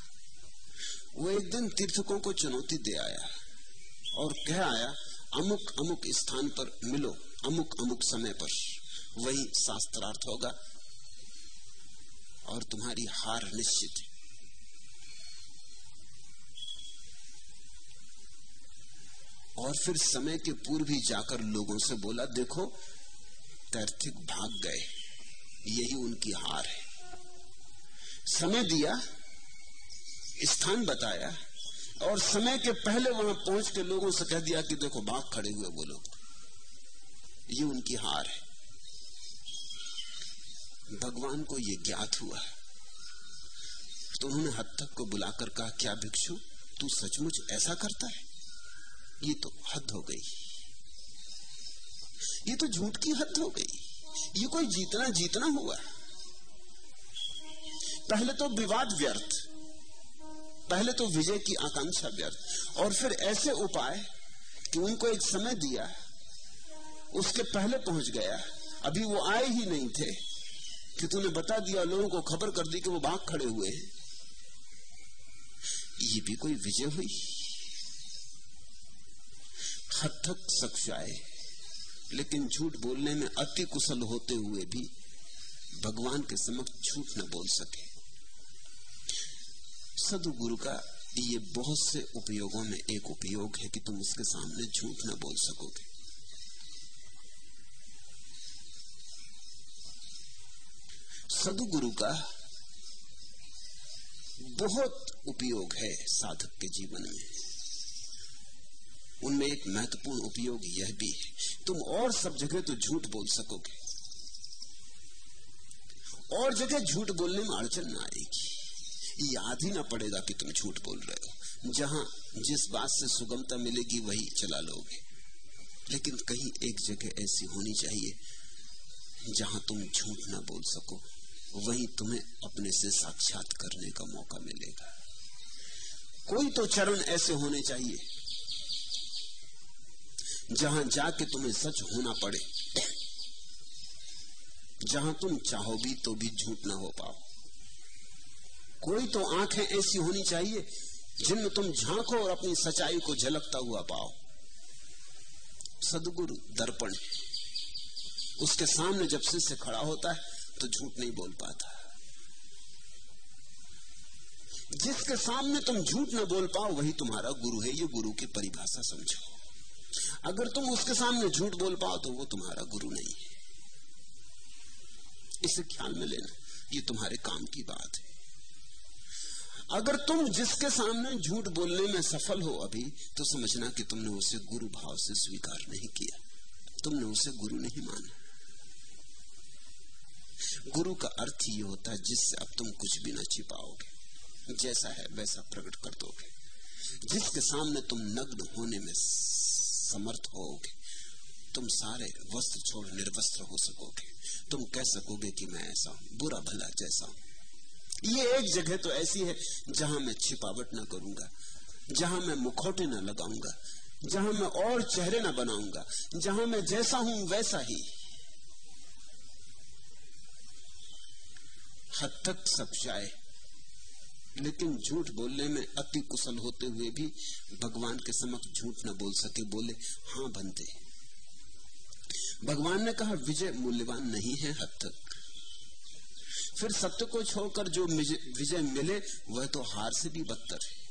वो एक दिन तीर्थकों को चुनौती दे आया और कह आया, अमुक अमुक स्थान पर मिलो, अमुक अमुक समय पर। वही शास्त्रार्थ होगा और तुम्हारी हार निश्चित है। और फिर समय के पूर्व ही जाकर लोगों से बोला, देखो, तैर्थिक भाग गए। यही उनकी हार है। समय दिया, स्थान बताया और समय के पहले वहाँ पहुँच के लोगों से कह दिया कि देखो बाघ खड़े हुए वो लोग। ये उनकी हार है। भगवान को ये ज्ञात हुआ तो उन्होंने हद तक को बुलाकर कहा, क्या भिक्षु, तू सचमुच ऐसा करता है? ये तो हद हो गई। ये तो झूठ की हद हो गई। ये कोई जीतना जीतना हुआ पहले तो विवाद व्यर्थ, पहले तो विजय की आकांक्षा व्यर्थ, और फिर ऐसे उपाय कि उनको एक समय दिया उसके पहले पहुँच गया अभी वो आए ही नहीं थे कि तूने बता दिया, लोगों को खबर कर दी कि वो भाग खड़े हुए हैं। ये भी कोई विजय हुई? हद तक सख्शाए लेकिन झूठ बोलने में अति कुशल होते हुए भी भगवान के समक्ष झूठ न बोल सके। सदु गुरु का ये बहुत से उपयोगों में एक उपयोग है कि तुम उसके सामने झूठ न बोल सकोगे। सदु गुरु का बहुत उपयोग है साधक के जीवन में। उनमें एक महत्वपूर्ण उपयोग यह भी है। तुम और सब जगह तो झूठ बोल सकोगे। और जगह झूठ बोलने में अड़चन ना आएगी। याद ही ना पड़ेगा कि तुम झूठ बोल रहे हो। जहाँ जिस बात से सुगमता मिलेगी, वही चला लोगे। लेकिन कहीं एक जगह ऐसी होनी चाहिए, जहाँ तुम झूठ ना बोल सको। वहीं तुम्हें अपने से साक्षात करने का मौका मिलेगा। कोई तो चरण ऐसे होने चाहिए जहाँ जाके तुम्हें सच होना पड़े, जहाँ तुम चाहो भी तो भी झूठ ना हो पाओ। कोई तो आँखें ऐसी होनी चाहिए, जिनमें तुम झांको और अपनी सच्चाई को झलकता हुआ पाओ। सदगुरु दर्पण उसके सामने जब शिष्य खड़ा होता है तो झूठ नहीं बोल पाता। जिसके सामने तुम झूठ न बोल पाओ, वही तुम्हारा गुरु है, ये गुरु की परिभाषा समझो। अगर तुम उसके सामने झूठ बोल पाओ तो वो तुम्हारा गुरु नहीं है। इसे ख्याल में लेना, ये तुम्हारे काम की बात है। अगर तुम जिसके सामने झूठ बोलने में सफल हो अभी तो समझना कि तुमने उसे गुरु भाव से स्वीकार नहीं किया। तुमने उसे गुरु नहीं माना। गुरु का अर्थ ये होता है, जिससे अब तुम कुछ भी ना छिपाओगे। जैसा है, वैसा प्रकट कर दोगे। जिसके सामने तुम नग्न होने में समर्थ होगे तुम सारे वस्त्र छोड़ निर्वस्त्र हो सकोगे। तुम कह सकोगे कि मैं ऐसा हूँ, बुरा भला जैसा हूँ। ये एक जगह तो ऐसी है जहाँ मैं छिपावट ना करूँगा, जहाँ मैं मुखौटे ना लगाऊँगा, जहाँ मैं और चेहरे ना बनाऊँगा, जहाँ मैं जैसा हूँ वैसा ही। हद तक सब जाए। लेकिन झूठ बोलने में अति कुशल होते हुए भी भगवान के समक्ष झूठ न बोल सके, बोले हाँ बनते भगवान ने कहा, विजय मूल्यवान नहीं है हद तक। फिर सत्य को छोड़कर जो विजय मिले, वह तो हार से भी बदतर है।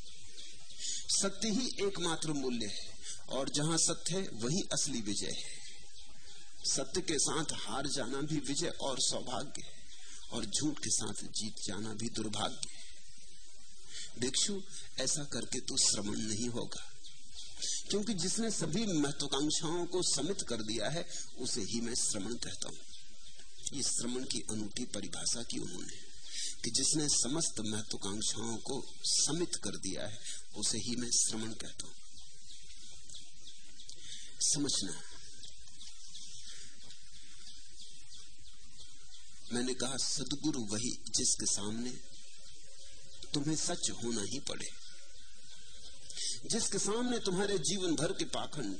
सत्य ही एकमात्र मूल्य है, और जहाँ सत्य है, वही असली विजय है। सत्य के साथ हार जाना भी विजय और सौभाग्य है, और झूठ के साथ जीत जाना भी दुर्भाग्य है। भिक्षु, ऐसा करके तो श्रवण नहीं होगा। क्योंकि जिसने सभी महत्वाकांक्षाओं को समित कर दिया है, उसे ही मैं श्रवण कहता हूँ। ये श्रवण की अनूठी परिभाषा की उन्होंने, कि जिसने समस्त महत्वाकांक्षाओं को समित कर दिया है, उसे ही मैं श्रवण कहता हूँ। समझना। मैंने कहा, सदगुरु वही जिसके सामने तुम्हें सच होना ही पड़े। जिसके सामने तुम्हारे जीवन भर के पाखंड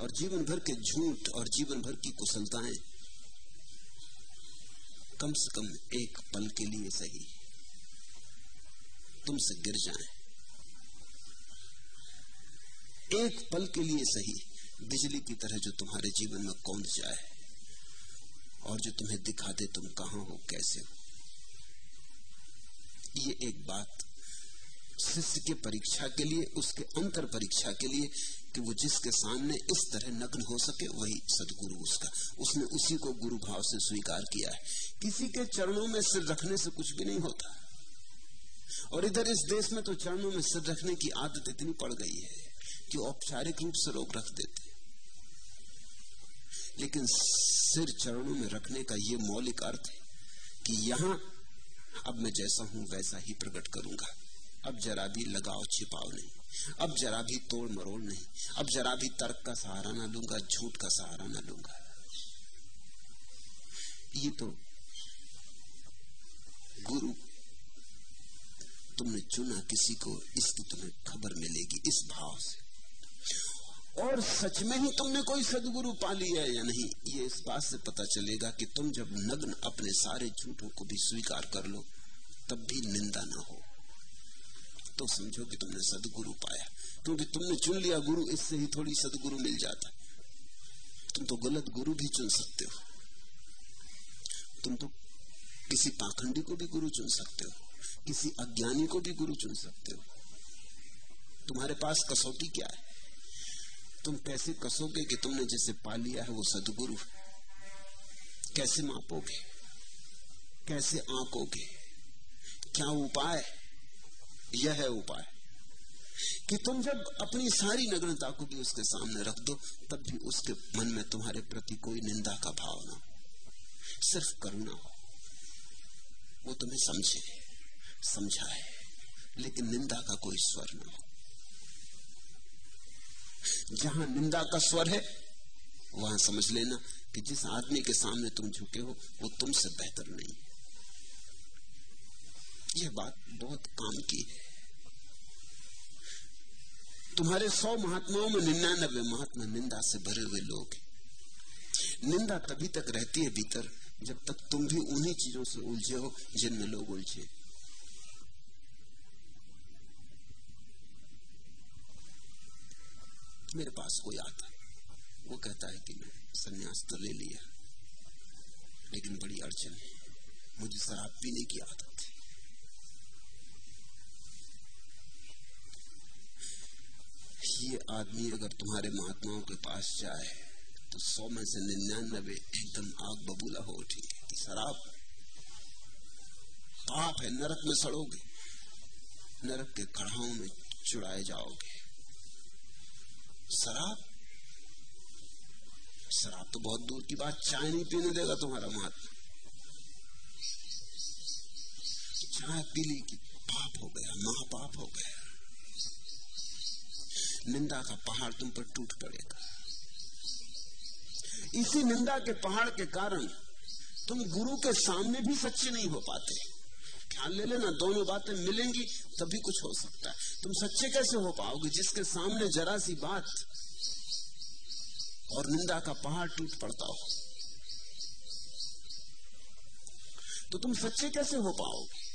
और जीवन भर के झूठ और जीवन भर की कुशलताएँ कम से कम एक पल के लिए सही। तुमसे गिर जाएँ। एक पल के लिए सही बिजली की तरह जो तुम्हारे जीवन में कौन जाए और जो तुम्हें दिखा दे तुम कहाँ हो, कैसे हो। ये एक बात शिष्य के परीक्षा के लिए, उसके अंतर परीक्षा के लिए कि वो जिसके सामने इस तरह नग्न हो सके, वही सदगुरु उसका। उसने उसी को गुरु भाव से स्वीकार किया है। किसी के चरणों में सिर रखने से कुछ भी नहीं होता। और इधर इस देश में तो चरणों में सिर रखने की आदत इतनी पड़ गई है कि औपचारिक रूप से लोग रख देते लेकिन सिर चरणों में रखने का यह मौलिक अर्थ है कि यहाँ अब मैं जैसा हूँ वैसा ही प्रकट करूँगा। अब जरा भी लगाओ छिपाओ नहीं। अब जरा भी तोड़ मरोड़ नहीं। अब जरा भी तर्क का सहारा ना लूँगा, झूठ का सहारा ना लूँगा। ये तो गुरु, तुमने चुना किसी को इसकी तुम्हें खबर मिलेगी, इस भाव से। और सच में ही तुमने कोई सदगुरु पा लिया है या नहीं? ये इस बात से पता चलेगा कि तुम जब नग्न अपने सारे झूठों को भी स्वीकार कर लो, तब भी निंदा ना हो। तो समझो कि तुमने सदगुरु पाया। क्योंकि तुमने चुन लिया गुरु, इससे ही थोड़ी सदगुरु मिल जाता। तुम तो गलत गुरु भी चुन सकते हो। तुम तो किसी पाखंडी को भी गुरु चुन सकते हो। किसी अज्ञानी को भी गुरु चुन सकते हो। तुम्हारे पास कसौटी क्या है? तुम कैसे कसोगे कि तुमने जिसे पा लिया है वो सदगुरु है कैसे मापोगे? कैसे आंकोगे? क्या उपाय? यह है उपाय कि तुम जब अपनी सारी नग्नता को भी उसके सामने रख दो, तब भी उसके मन में तुम्हारे प्रति कोई निंदा का भाव ना हो। सिर्फ़ करुणा हो। वो तुम्हें समझे, समझाए, लेकिन निंदा का कोई स्वर ना हो। जहाँ निंदा का स्वर है, वहाँ समझ लेना कि जिस आदमी के सामने तुम झुके हो, वो तुमसे बेहतर नहीं। यह बात बहुत काम की। है तुम्हारे सौ महात्माओं में निन्यानबे महात्मा निंदा से भरे हुए लोग हैं। निंदा तभी तक रहती है भीतर, जब तक तुम भी उन्हीं चीज़ों से उलझे हो, जिनमें लोग उलझे। मेरे पास कोई आता। वो कहता है कि मैं सन्यास तो ले लिया। लेकिन बड़ी अड़चन है। मुझे शराब पीने की आदत है। ये आदमी अगर तुम्हारे महात्माओं के पास जाए तो सौ में से निन्यानबे एकदम आग बबूला हो उठेगी कि शराब पाप है, नरक में सड़ोगे। नरक के कड़ाओं में चुड़ाए जाओगे। शराब? शराब तो बहुत दूर की बात, चाय नहीं पीने देगा तुम्हारा महात्मा चाय पी की पाप हो गया महापाप हो गया। निंदा का पहाड़ तुम पर टूट पड़ेगा। इसी निंदा के पहाड़ के कारण तुम गुरु के सामने भी सच्चे नहीं हो पाते। ख्याल ले लेना, दोनों बातें मिलेंगी, तभी कुछ हो सकता है। तुम सच्चे कैसे हो पाओगे जिसके सामने जरा सी बात और निंदा का पहाड़ टूट पड़ता हो? तो तुम सच्चे कैसे हो पाओगे?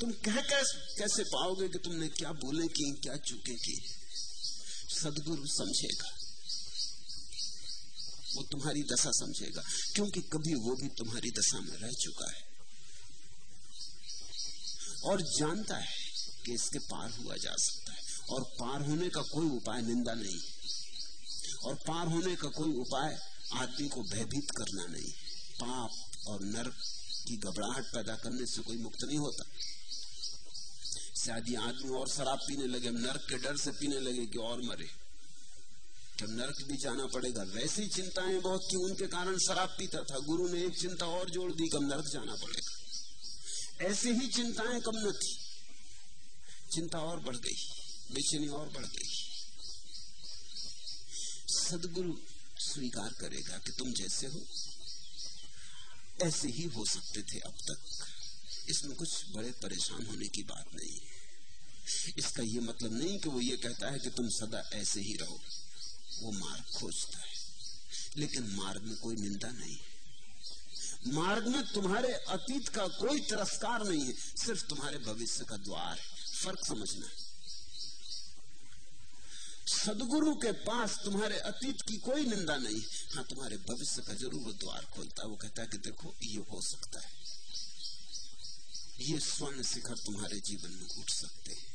तुम कह कैसे कैसे पाओगे कि तुमने क्या बोले की, क्या चुके की? सदगुरु समझेगा। वो तुम्हारी दशा समझेगा, क्योंकि कभी वो भी तुम्हारी दशा में रह चुका है। और जानता है कि इसके पार हुआ जा सकता है, और पार होने का कोई उपाय निंदा नहीं। और पार होने का कोई उपाय आदमी को भयभीत करना नहीं। पाप और नरक की घबराहट पैदा करने से कोई मुक्त नहीं होता। शायद ये आदमी और शराब पीने लगे नरक के डर से पीने लगे कि और मरे। जब नरक भी जाना पड़ेगा, वैसी चिंताएँ बहुत थी, उनके कारण शराब पीता था। गुरु ने एक चिंता और जोड़ दी, कब नरक जाना पड़ेगा। ऐसी ही चिंताएँ कम न थी। चिंता और बढ़ गई, बेचैनी और बढ़ गई। सदगुरु स्वीकार करेगा कि तुम जैसे हो। ऐसे ही हो सकते थे अब तक। इसमें कुछ बड़े परेशान होने की बात नहीं। है इसका यह मतलब नहीं कि वो ये कहता है कि तुम सदा ऐसे ही रहो। वो मार्ग खोजता है। लेकिन मार्ग में कोई निंदा नहीं है। मार्ग में तुम्हारे अतीत का कोई तिरस्कार नहीं है। सिर्फ़ तुम्हारे भविष्य का द्वार है। फ़र्क समझना है। सदगुरु के पास तुम्हारे अतीत की कोई निंदा नहीं हाँ। तुम्हारे भविष्य का ज़रूर वो द्वार खोलता है। वो कहता है कि देखो, ये हो सकता है। ये स्वर्ण शिखर तुम्हारे जीवन में उठ सकते हैं।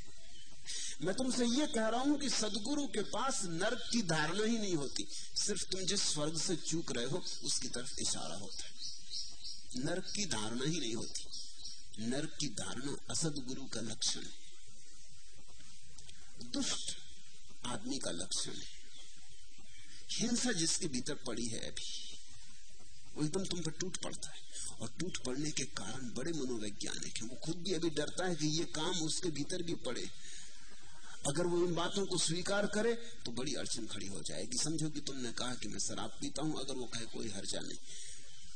मैं तुमसे ये कह रहा हूँ कि सदगुरु के पास नर्क की धारणा ही नहीं होती। सिर्फ़ तुम जिस स्वर्ग से चूक रहे हो, उसकी तरफ़ इशारा होता है। नर्क की धारणा ही नहीं होती। नर्क की धारणा असदगुरु का लक्षण है। दुष्ट आदमी का लक्षण है। हिंसा जिसके भीतर पड़ी है अभी, वो एकदम तुम पर टूट पड़ता है। और टूट पड़ने के कारण बड़े मनोवैज्ञानिक है। वो खुद भी अभी डरता है कि ये काम उसके भीतर भी पड़े। अगर वो इन बातों को स्वीकार करे तो बड़ी अड़चन खड़ी हो जाएगी। समझो कि तुमने कहा कि मैं शराब पीता हूँ, अगर वो कहे कोई हर्जा नहीं।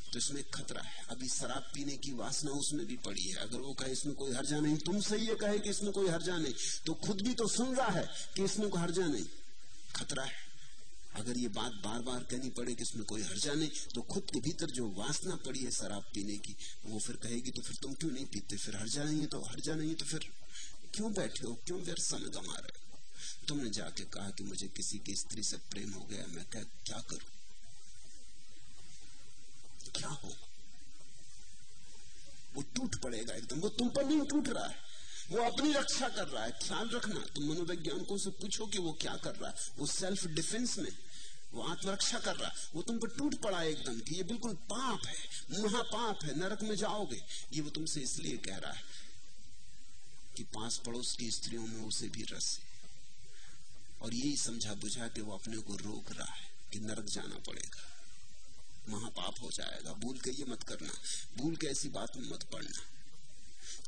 तो इसमें खतरा है। अभी शराब पीने की वासना उसमें भी पड़ी है। अगर वो कहे इसमें कोई हर्जा नहीं, तुमसे ये कहे कि इसमें कोई हर्जा नहीं तो खुद भी तो सुन रहा है कि इसमें कोई हर्जा नहीं। खतरा है। अगर ये बात बार बार कहनी पड़े कि इसमें कोई हर्जा नहीं तो खुद के भीतर जो वासना पड़ी है शराब पीने की, वो फिर कहेगी तो फिर तुम क्यों नहीं पीते? फिर हर्जा नहीं है तो हर्जा नहीं है तो फिर क्यों बैठे हो? क्यों व्यर्थ समय रहे हो तुमने जाके कहा कि मुझे किसी की स्त्री से प्रेम हो गया मैं कह, क्या करूँ? क्या हो? वो टूट पड़ेगा एकदम। वो तुम पर नहीं टूट रहा है। वो अपनी रक्षा कर रहा है। ख्याल रखना। तुम मनोवैज्ञानिकों से पूछो कि वो क्या कर रहा है। वो सेल्फ डिफेंस में, वो आत्मरक्षा कर रहा है। वो तुम पर टूट पड़ा है एकदम कि ये बिल्कुल पाप है, महापाप है। नरक में जाओगे। ये वो तुमसे इसलिए कह रहा है कि पास पड़ोस की स्त्रियों में उसे भी रस है। और यही समझा बुझा के वो अपने को रोक रहा है कि नरक जाना पड़ेगा। महापाप हो जाएगा। भूल के ये मत करना। भूल के ऐसी बात में मत पड़ना।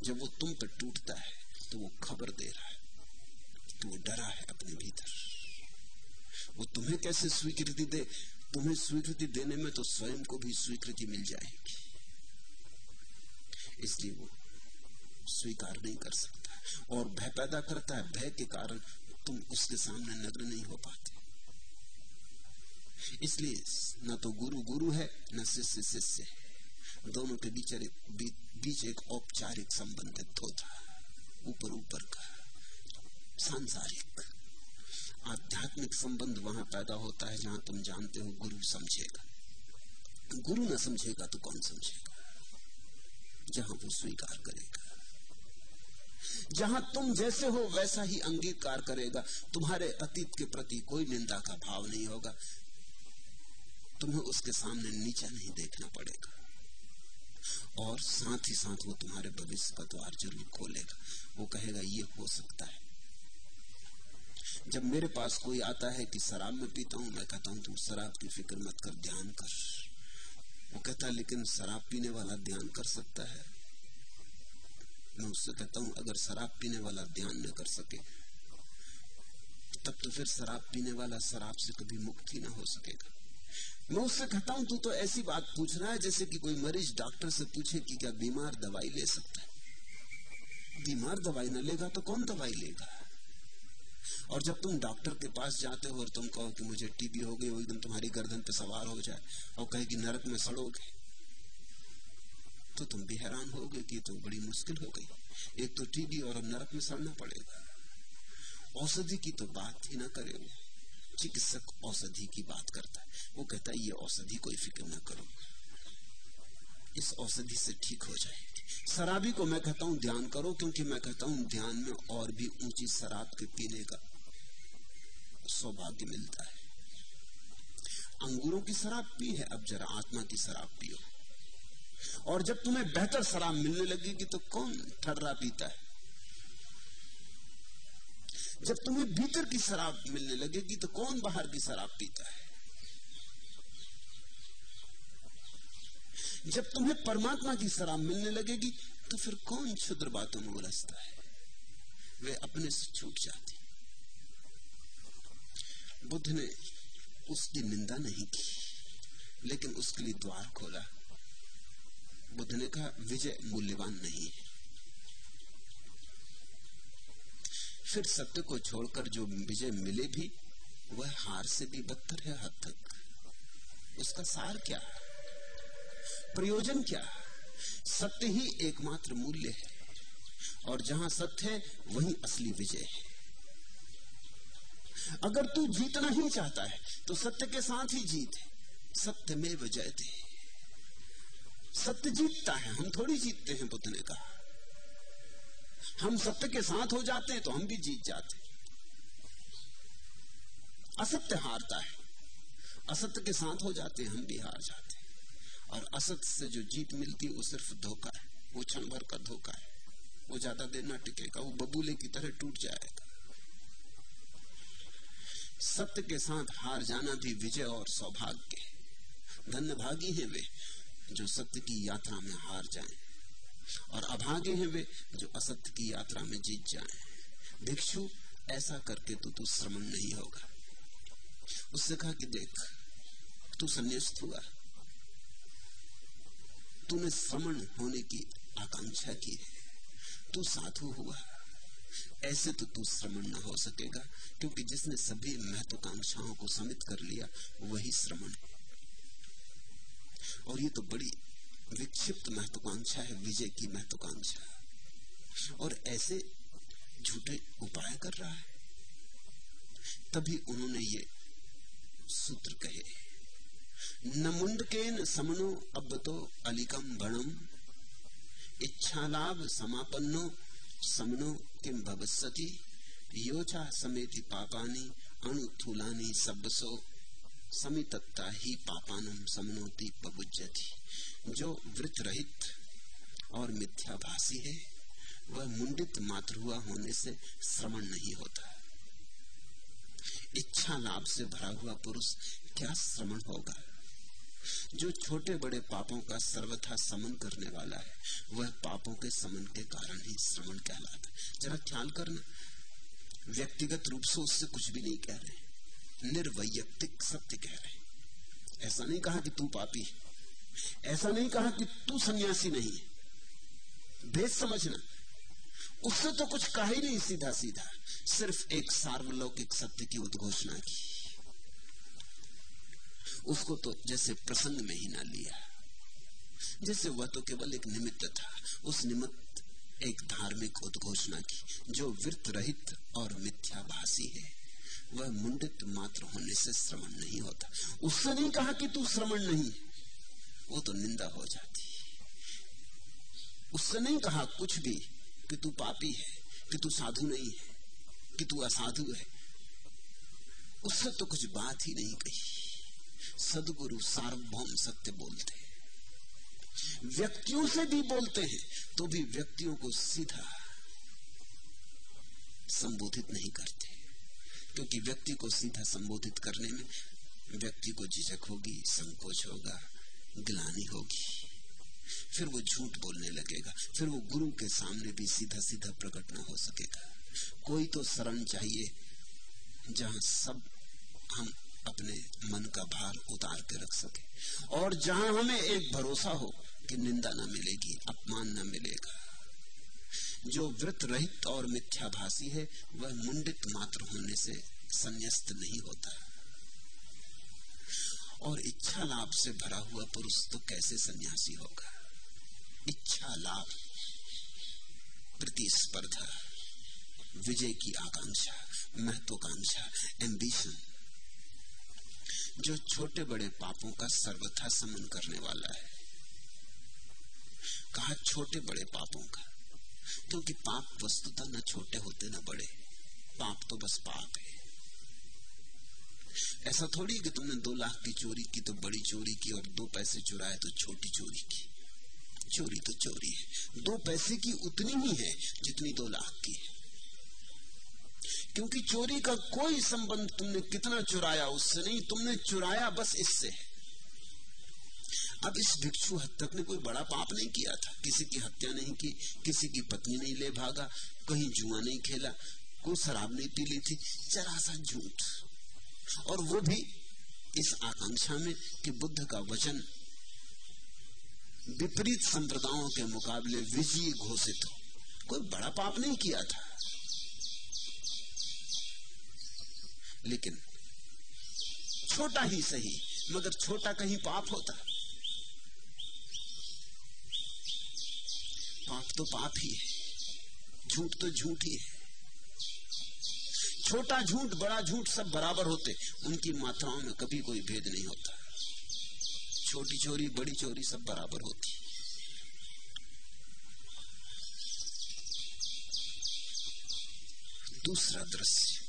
जब वो तुम पर टूटता है तो वो खबर दे रहा है। तो वो डरा है अपने भीतर। वो तुम्हें कैसे स्वीकृति दे? तुम्हें स्वीकृति देने में तो स्वयं को भी स्वीकृति मिल जाएगी। इसलिए वो स्वीकार नहीं कर सकता। और भय पैदा करता है, भय के कारण तुम उसके सामने नग्न नहीं हो पाते। इसलिए न तो गुरु गुरु है, न शिष्य शिष्य है। दोनों के बीच बीच एक औपचारिक संबंध होता ऊपर ऊपर का, सांसारिक। आध्यात्मिक संबंध वहाँ पैदा होता है, जहाँ तुम जानते हो गुरु समझेगा। गुरु न समझेगा तो कौन समझेगा? जहाँ वो स्वीकार करेगा। जहाँ तुम जैसे हो, वैसा ही अंगीकार करेगा। तुम्हारे अतीत के प्रति कोई निंदा का भाव नहीं होगा। तुम्हें उसके सामने नीचा नहीं देखना पड़ेगा। और साथ ही साथ वो तुम्हारे भविष्य का द्वार ज़रूर खोलेगा। वो कहेगा, ये हो सकता है। जब मेरे पास कोई आता है कि शराब में पीता हूँ, मैं कहता हूँ, तुम शराब की फ़िक्र मत कर, ध्यान कर। वो कहता लेकिन शराब पीने वाला ध्यान कर सकता है। मैं उससे कहता हूँ, अगर शराब पीने वाला ध्यान न कर सके, तब तो फिर शराब पीने वाला शराब से कभी मुक्त ना हो सकेगा। मैं उससे कहता हूँ, तू तो ऐसी बात पूछ रहा है जैसे कि कोई मरीज़ डॉक्टर से पूछे कि क्या बीमार दवाई ले सकता है। बीमार दवाई न लेगा तो कौन दवाई लेगा? और जब तुम डॉक्टर के पास जाते हो और तुम कहो कि मुझे टीबी हो गई, वो एकदम तुम्हारी गर्दन पे सवार हो जाए और कहे कि नरक में सड़ोगे तो तुम भी हैरान हो कि तो बड़ी मुश्किल हो गई। एक तो टीबी और अब नरक में सड़ना पड़ेगा। औषधि की तो बात ही ना करे वो। चिकित्सक औषधि की बात करता है। वो कहता है, ये औषधि कोई फ़िक्र ना करो। इस औषधि से ठीक हो जाएगी। शराबी को मैं कहता हूँ, ध्यान करो, क्योंकि मैं कहता हूँ, ध्यान में और भी ऊँची शराब के पीने का सौभाग्य मिलता है। अंगूरों की शराब पी है, अब जरा आत्मा की शराब पियो। और जब तुम्हें बेहतर शराब मिलने लगेगी तो कौन ठर्रा पीता है? जब तुम्हें भीतर की शराब मिलने लगेगी तो कौन बाहर की शराब पीता है? जब तुम्हें परमात्मा की शराब मिलने लगेगी तो फिर कौन क्षुद्र बातों में उलझता है? वे अपने से छूट जाती बुद्ध ने उसकी निंदा नहीं की, लेकिन उसके लिए द्वार खोला। बुद्ध ने कहा विजय मूल्यवान नहीं है। फिर सत्य को छोड़कर जो विजय मिले भी, वह हार से भी बदतर है हद तक। उसका सार क्या? प्रयोजन क्या? सत्य ही एकमात्र मूल्य है, और जहाँ सत्य है, वही असली विजय है। अगर तू जीतना ही चाहता है तो सत्य के साथ ही जीत। सत्य में विजय थे सत्य जीतता है, हम थोड़ी जीतते हैं बुद्ध ने कहा। हम सत्य के साथ हो जाते हैं तो हम भी जीत जाते असत्य हारता है, असत्य के साथ हो जाते हैं, हम भी हार जाते हैं। और असत्य से जो जीत मिलती है, वो सिर्फ़ धोखा है, वो क्षण भर का धोखा है। वो ज़्यादा देर ना टिकेगा, वो बबूले की तरह टूट जाएगा। सत्य के साथ हार जाना भी विजय और सौभाग्य धन्य भागी हैं वे। जो सत्य की यात्रा में हार जाएँ और अभागे हैं वे जो असत्य की यात्रा में जीत जाएँ। भिक्षु, ऐसा करके तो तू श्रमण नहीं होगा। उससे कहा कि देख, तू संन्यास्त हुआ। तूने श्रमण होने की आकांक्षा की है। तू साधु हुआ। ऐसे तो तू श्रमण न हो सकेगा, क्योंकि जिसने सभी महत्वाकांक्षाओं को समित कर लिया, वही श्रमण है। और ये तो बड़ी विक्षिप्त महत्वाकांक्षा है, विजय की महत्वाकांक्षा। और ऐसे झूठे उपाय कर रहा है। तभी उन्होंने ये सूत्र कहे न मुंड न समनो अब तो अलिकम बणम इच्छा लाभ समापन्नो समनो किम भवस्ती योचा समेति पापानी अणुथूलानी सबसो समितत्ता ही पापानम समनोति पबुजती जो वृत रहित और मिथ्याभासी है, वह मुंडित मात्र हुआ होने से श्रवण नहीं होता। इच्छा लाभ से भरा हुआ पुरुष क्या श्रवण होगा? जो छोटे बड़े पापों का सर्वथा समन करने वाला है, वह पापों के समन के कारण ही श्रवण कहलाता जरा ख्याल करना। व्यक्तिगत रूप से उससे कुछ भी नहीं कह रहे। निर्वैयक्तिक सत्य कह रहे ऐसा नहीं कहा कि तू पापी ऐसा नहीं कहा कि तू सन्यासी नहीं है। भेद समझना। उससे तो कुछ कहा ही नहीं सीधा सीधा सिर्फ़ एक सार्वलौकिक सत्य की उद्घोषणा की। उसको तो जैसे प्रसंग में ही ना लिया। जैसे वह तो केवल एक निमित्त था। उस निमित्त एक धार्मिक उद्घोषणा की, जो वृत्त रहित और मिथ्याभासी है। वह मुंडित मात्र होने से श्रवण नहीं होता। उससे नहीं कहा कि तू श्रवण नहीं। वो तो निंदा हो जाती। उससे नहीं कहा कुछ भी कि तू पापी है, कि तू साधु नहीं है, कि तू असाधु है। उससे तो कुछ बात ही नहीं कही। सदगुरु सार्वभौम सत्य बोलते व्यक्तियों से भी बोलते हैं तो भी व्यक्तियों को सीधा संबोधित नहीं करते। क्योंकि व्यक्ति को सीधा संबोधित करने में व्यक्ति को झिझक होगी, संकोच होगा, गिलानी होगी। फिर वो झूठ बोलने लगेगा। फिर वो गुरु के सामने भी सीधा सीधा प्रकट ना हो सकेगा। कोई तो शरण चाहिए जहाँ सब हम अपने मन का भार उतार के रख सके। और जहाँ हमें एक भरोसा हो कि निंदा न मिलेगी, अपमान न मिलेगा। जो व्रत रहित और मिथ्याभासी है, वह मुंडित मात्र होने से संन्यास्त नहीं होता। और इच्छा लाभ से भरा हुआ पुरुष तो कैसे सन्यासी होगा? इच्छा लाभ, प्रतिस्पर्धा, विजय की आकांक्षा, महत्वाकांक्षा एम्बिशन जो छोटे बड़े पापों का सर्वथा समन करने वाला है। कहा छोटे बड़े पापों का? क्योंकि पाप वस्तुतः न छोटे होते, न बड़े। पाप तो बस पाप है। ऐसा थोड़ी कि तुमने दो लाख की चोरी की तो बड़ी चोरी की, और दो पैसे चुराए तो छोटी चोरी की। चोरी तो चोरी है। दो पैसे की उतनी ही है जितनी दो लाख की है। क्योंकि चोरी का कोई संबंध तुमने कितना चुराया, उससे नहीं, तुमने चुराया बस इससे। है अब इस भिक्षु हत्या ने कोई बड़ा पाप नहीं किया था। किसी की हत्या नहीं की, किसी की पत्नी नहीं ले भागा, कहीं जुआ नहीं खेला, कोई शराब नहीं पी ली थी जरा सा झूठ। और वो भी इस आकांक्षा में कि बुद्ध का वचन विपरीत संप्रदायों के मुकाबले विजयी घोषित हो। कोई बड़ा पाप नहीं किया था। लेकिन छोटा ही सही, मगर छोटा कहीं पाप होता। पाप तो पाप ही है। झूठ तो झूठ ही है। छोटा झूठ, बड़ा झूठ सब बराबर होते, उनकी मात्राओं में कभी कोई भेद नहीं होता। छोटी चोरी, बड़ी चोरी सब बराबर होती। दूसरा दृश्य।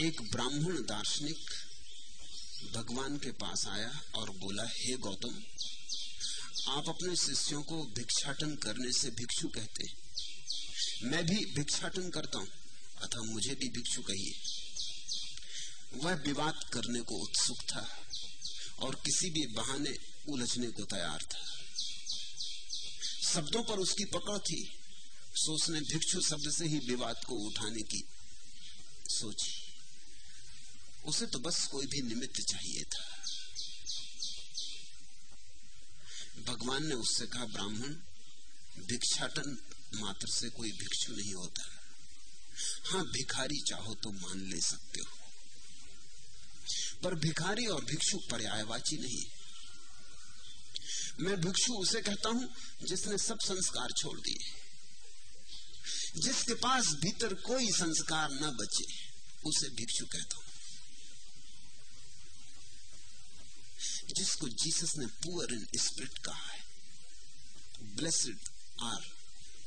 एक ब्राह्मण दार्शनिक भगवान के पास आया और बोला, हे गौतम, आप अपने शिष्यों को भिक्षाटन करने से भिक्षु कहते मैं भी भिक्षाटन करता हूँ, अतः मुझे भी भिक्षु कहिए। वह विवाद करने को उत्सुक था और किसी भी बहाने उलझने को तैयार था। शब्दों पर उसकी पकड़ थी सो उसने भिक्षु शब्द से ही विवाद को उठाने की सोची। उसे तो बस कोई भी निमित्त चाहिए था। भगवान ने उससे कहा, ब्राह्मण, भिक्षाटन मात्र से कोई भिक्षु नहीं होता। हाँ भिखारी चाहो तो मान ले सकते हो। पर भिखारी और भिक्षु पर्यायवाची नहीं। मैं भिक्षु उसे कहता हूँ, जिसने सब संस्कार छोड़ दिए। जिसके पास भीतर कोई संस्कार न बचे, उसे भिक्षु कहता हूँ। जिसको जीसस ने पुअर इन स्पिरिट कहा है blessed are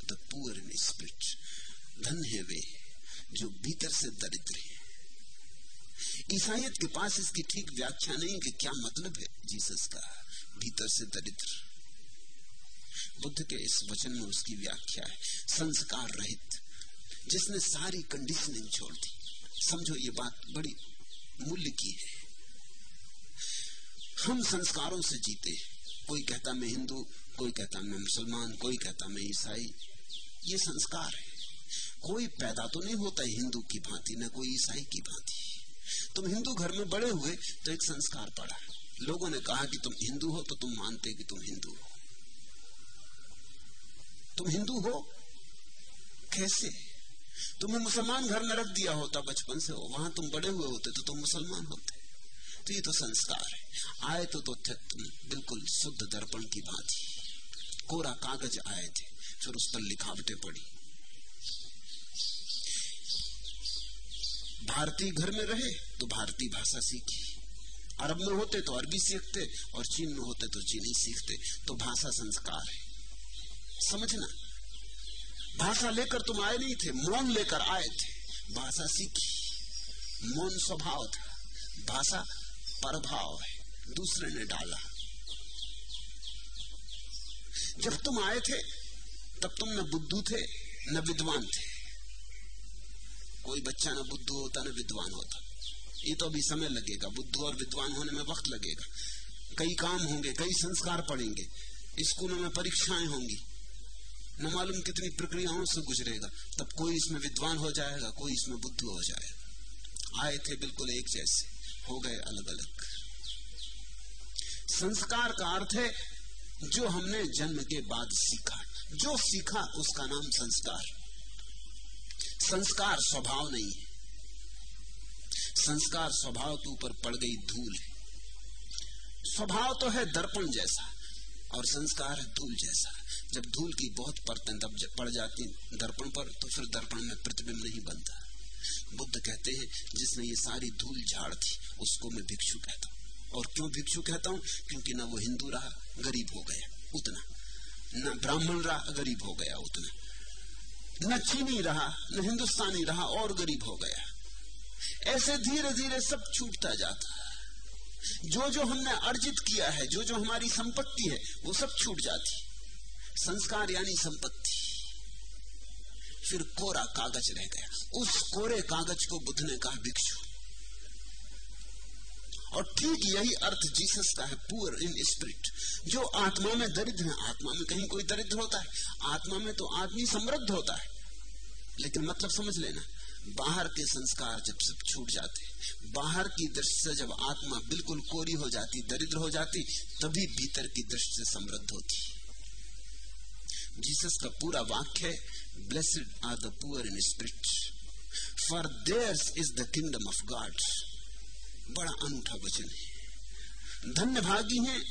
the poor in spirit धन है वे जो भीतर से दरिद्र है। ईसाइत के पास इसकी ठीक व्याख्या नहीं कि क्या मतलब है जीसस का भीतर से दरिद्र। बुद्ध के इस वचन में उसकी व्याख्या है, संस्कार रहित, जिसने सारी कंडीशनिंग छोड़ दी। समझो ये बात बड़ी मूल्य की है। हम संस्कारों से जीते हैं। कोई कहता मैं हिंदू, कोई कहता मैं मुसलमान, कोई कहता मैं ईसाई, ये संस्कार है। कोई पैदा तो नहीं होता हिंदू की भांति, न कोई ईसाई की भांति। तुम हिंदू घर में बड़े हुए तो एक संस्कार पड़ा लोगों ने कहा कि तुम हिंदू हो तो तुम मानते कि तुम हिंदू हो। तुम हिंदू हो? कैसे? तुम्हें मुसलमान घर में रख दिया होता बचपन से हो वहाँ तुम बड़े हुए होते तो तुम मुसलमान होते। तो ये तो संस्कार है। आए तो, तो थे बिल्कुल शुद्ध दर्पण की भांति। कोरा कागज़ आए थे फिर उस पर लिखावटें पड़ी। भारतीय घर में रहे तो भारतीय भाषा सीखी। अरब में होते तो अरबी सीखते और चीन में होते तो चीनी सीखते। तो भाषा संस्कार है। समझना भाषा लेकर तुम आए नहीं थे मौन लेकर आए थे। भाषा सीखी मौन स्वभाव था। भाषा प्रभाव है दूसरे ने डाला। जब तुम आए थे, तब तुम न बुद्धू थे, न विद्वान थे। कोई बच्चा न बुद्धू होता, न विद्वान होता। ये तो अभी समय लगेगा। बुद्धू और विद्वान होने में वक्त लगेगा। कई काम होंगे, कई संस्कार पड़ेंगे। स्कूलों में परीक्षाएँ होंगी। न मालूम कितनी प्रक्रियाओं से गुजरेगा। तब कोई इसमें विद्वान हो जाएगा, कोई इसमें बुद्धू हो जाएगा। आए थे बिल्कुल एक जैसे। हो गए अलग अलग संस्कार का अर्थ है जो हमने जन्म के बाद सीखा। जो सीखा, उसका नाम संस्कार। संस्कार स्वभाव नहीं। है संस्कार स्वभाव के ऊपर पड़ गई धूल है। स्वभाव तो है दर्पण जैसा और संस्कार है धूल जैसा। जब धूल की बहुत परतें तब पड़ जाती दर्पण पर तो फिर दर्पण में प्रतिबिंब नहीं बनता। बुद्ध कहते हैं, जिसने ये सारी धूल झाड़ थी, उसको मैं भिक्षु कहता हूँ। और क्यों भिक्षु कहता हूँ? क्योंकि ना वो हिंदू रहा, गरीब हो गया, उतना। न ब्राह्मण रहा, गरीब हो गया, उतना। न चीनी रहा, न हिंदुस्तानी रहा, और गरीब हो गया। ऐसे धीरे धीरे सब छूटता जाता जो जो हमने अर्जित किया है, जो जो हमारी संपत्ति है, वो सब छूट जाती संस्कार यानी संपत्ति। फिर कोरा कागज़ रह गया। उस कोरे कागज़ को बुद्ध ने कहा भिक्षु। और ठीक यही अर्थ जीसस का है पुअर इन स्पिरिट जो आत्मा में दरिद्र है, आत्मा में कहीं कोई दरिद्र होता है। आत्मा में तो आदमी समृद्ध होता है। लेकिन मतलब समझ लेना, बाहर के संस्कार जब सब छूट जाते, बाहर की दृष्टि से जब आत्मा बिल्कुल कोरी हो जाती, दरिद्र हो जाती, तभी भीतर की दृष्टि से समृद्ध होती। जीसस का पूरा वाक्य है blessed are the poor in spirit for theirs is the kingdom of God बड़ा अनूठा वचन है। धन्य भागी हैं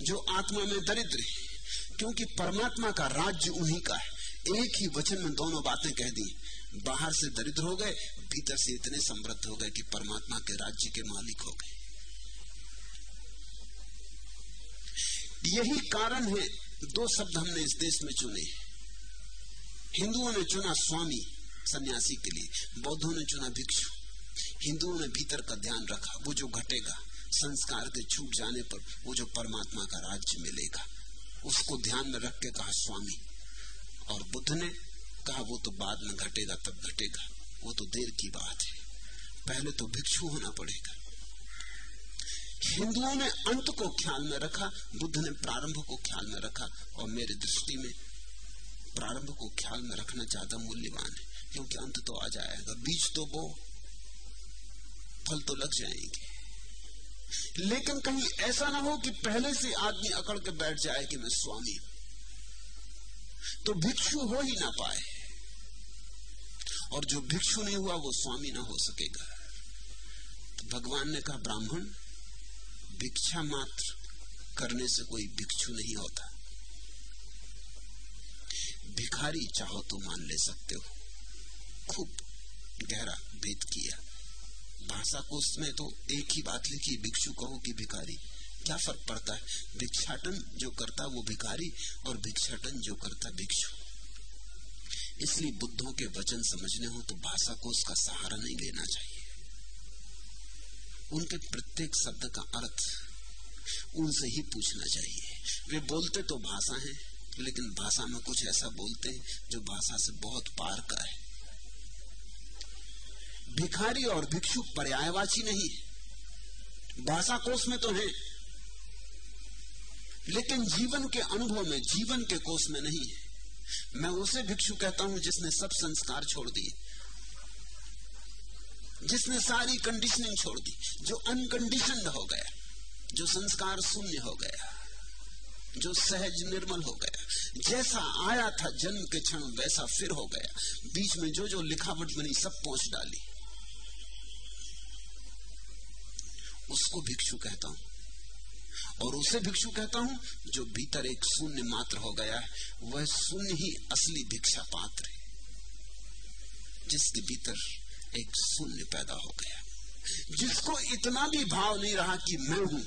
जो आत्मा में दरिद्र है, क्योंकि परमात्मा का राज्य उन्हीं का है। एक ही वचन में दोनों बातें कह दी। बाहर से दरिद्र हो गए, भीतर से इतने समृद्ध हो गए कि परमात्मा के राज्य के मालिक हो गए। यही कारण है, दो शब्द हमने इस देश में चुने। हिंदुओं ने चुना स्वामी सन्यासी के लिए, बौद्धों ने चुना भिक्षु। हिंदुओं ने भीतर का ध्यान रखा, वो जो घटेगा, संस्कार के छूट जाने पर वो जो परमात्मा का राज्य मिलेगा, उसको ध्यान में रख के कहा, स्वामी। और बुद्ध ने कहा, वो तो बाद में घटेगा, तब घटेगा। वो तो देर की बात है। पहले तो भिक्षु होना पड़ेगा। हिंदुओं ने अंत को ख्याल में रखा, बुद्ध ने प्रारंभ को ख्याल में रखा और मेरी दृष्टि में प्रारंभ को ख्याल में रखना ज़्यादा मूल्यवान है। क्योंकि अंत तो आ जाएगा, बीज तो बो, फल तो लग जाएँगे। लेकिन कहीं ऐसा ना हो कि पहले से आदमी अकड़ के बैठ जाए कि मैं स्वामी। तो भिक्षु हो ही ना पाए। और जो भिक्षु नहीं हुआ, वो स्वामी ना हो सकेगा। तो भगवान ने कहा, ब्राह्मण, भिक्षा मात्र करने से कोई भिक्षु नहीं होता। भिखारी चाहो तो मान ले सकते हो। खूब गहरा भेद किया। भाषा कोष में तो एक ही बात लिखी, भिक्षु कहो कि भिखारी, क्या फ़र्क पड़ता है? भिक्षाटन जो करता वो भिखारी और भिक्षाटन जो करता भिक्षु। इसलिए बुद्धों के वचन समझने हो तो भाषा कोष का सहारा नहीं लेना चाहिए। उनके प्रत्येक शब्द का अर्थ उनसे ही पूछना चाहिए। वे बोलते तो भाषा है लेकिन भाषा में कुछ ऐसा बोलते हैं जो भाषा से बहुत पार का है। भिखारी और भिक्षु पर्यायवाची नहीं है। भाषा कोष में तो है। लेकिन जीवन के अनुभव में, जीवन के कोष में नहीं है। मैं उसे भिक्षु कहता हूँ जिसने सब संस्कार छोड़ दिए। जिसने सारी कंडीशनिंग छोड़ दी, जो अनकंडीशनड हो गया, जो संस्कार शून्य हो गया। जो सहज निर्मल हो गया। जैसा आया था जन्म के क्षण, वैसा फिर हो गया। बीच में जो जो लिखावट बनी, सब पहुँच डाली। उसको भिक्षु कहता हूँ। और उसे भिक्षु कहता हूँ, जो भीतर एक शून्य मात्र हो गया है, वह शून्य ही असली भिक्षा पात्र है, जिसके भीतर एक शून्य पैदा हो गया। जिसको इतना भी भाव नहीं रहा कि मैं हूँ,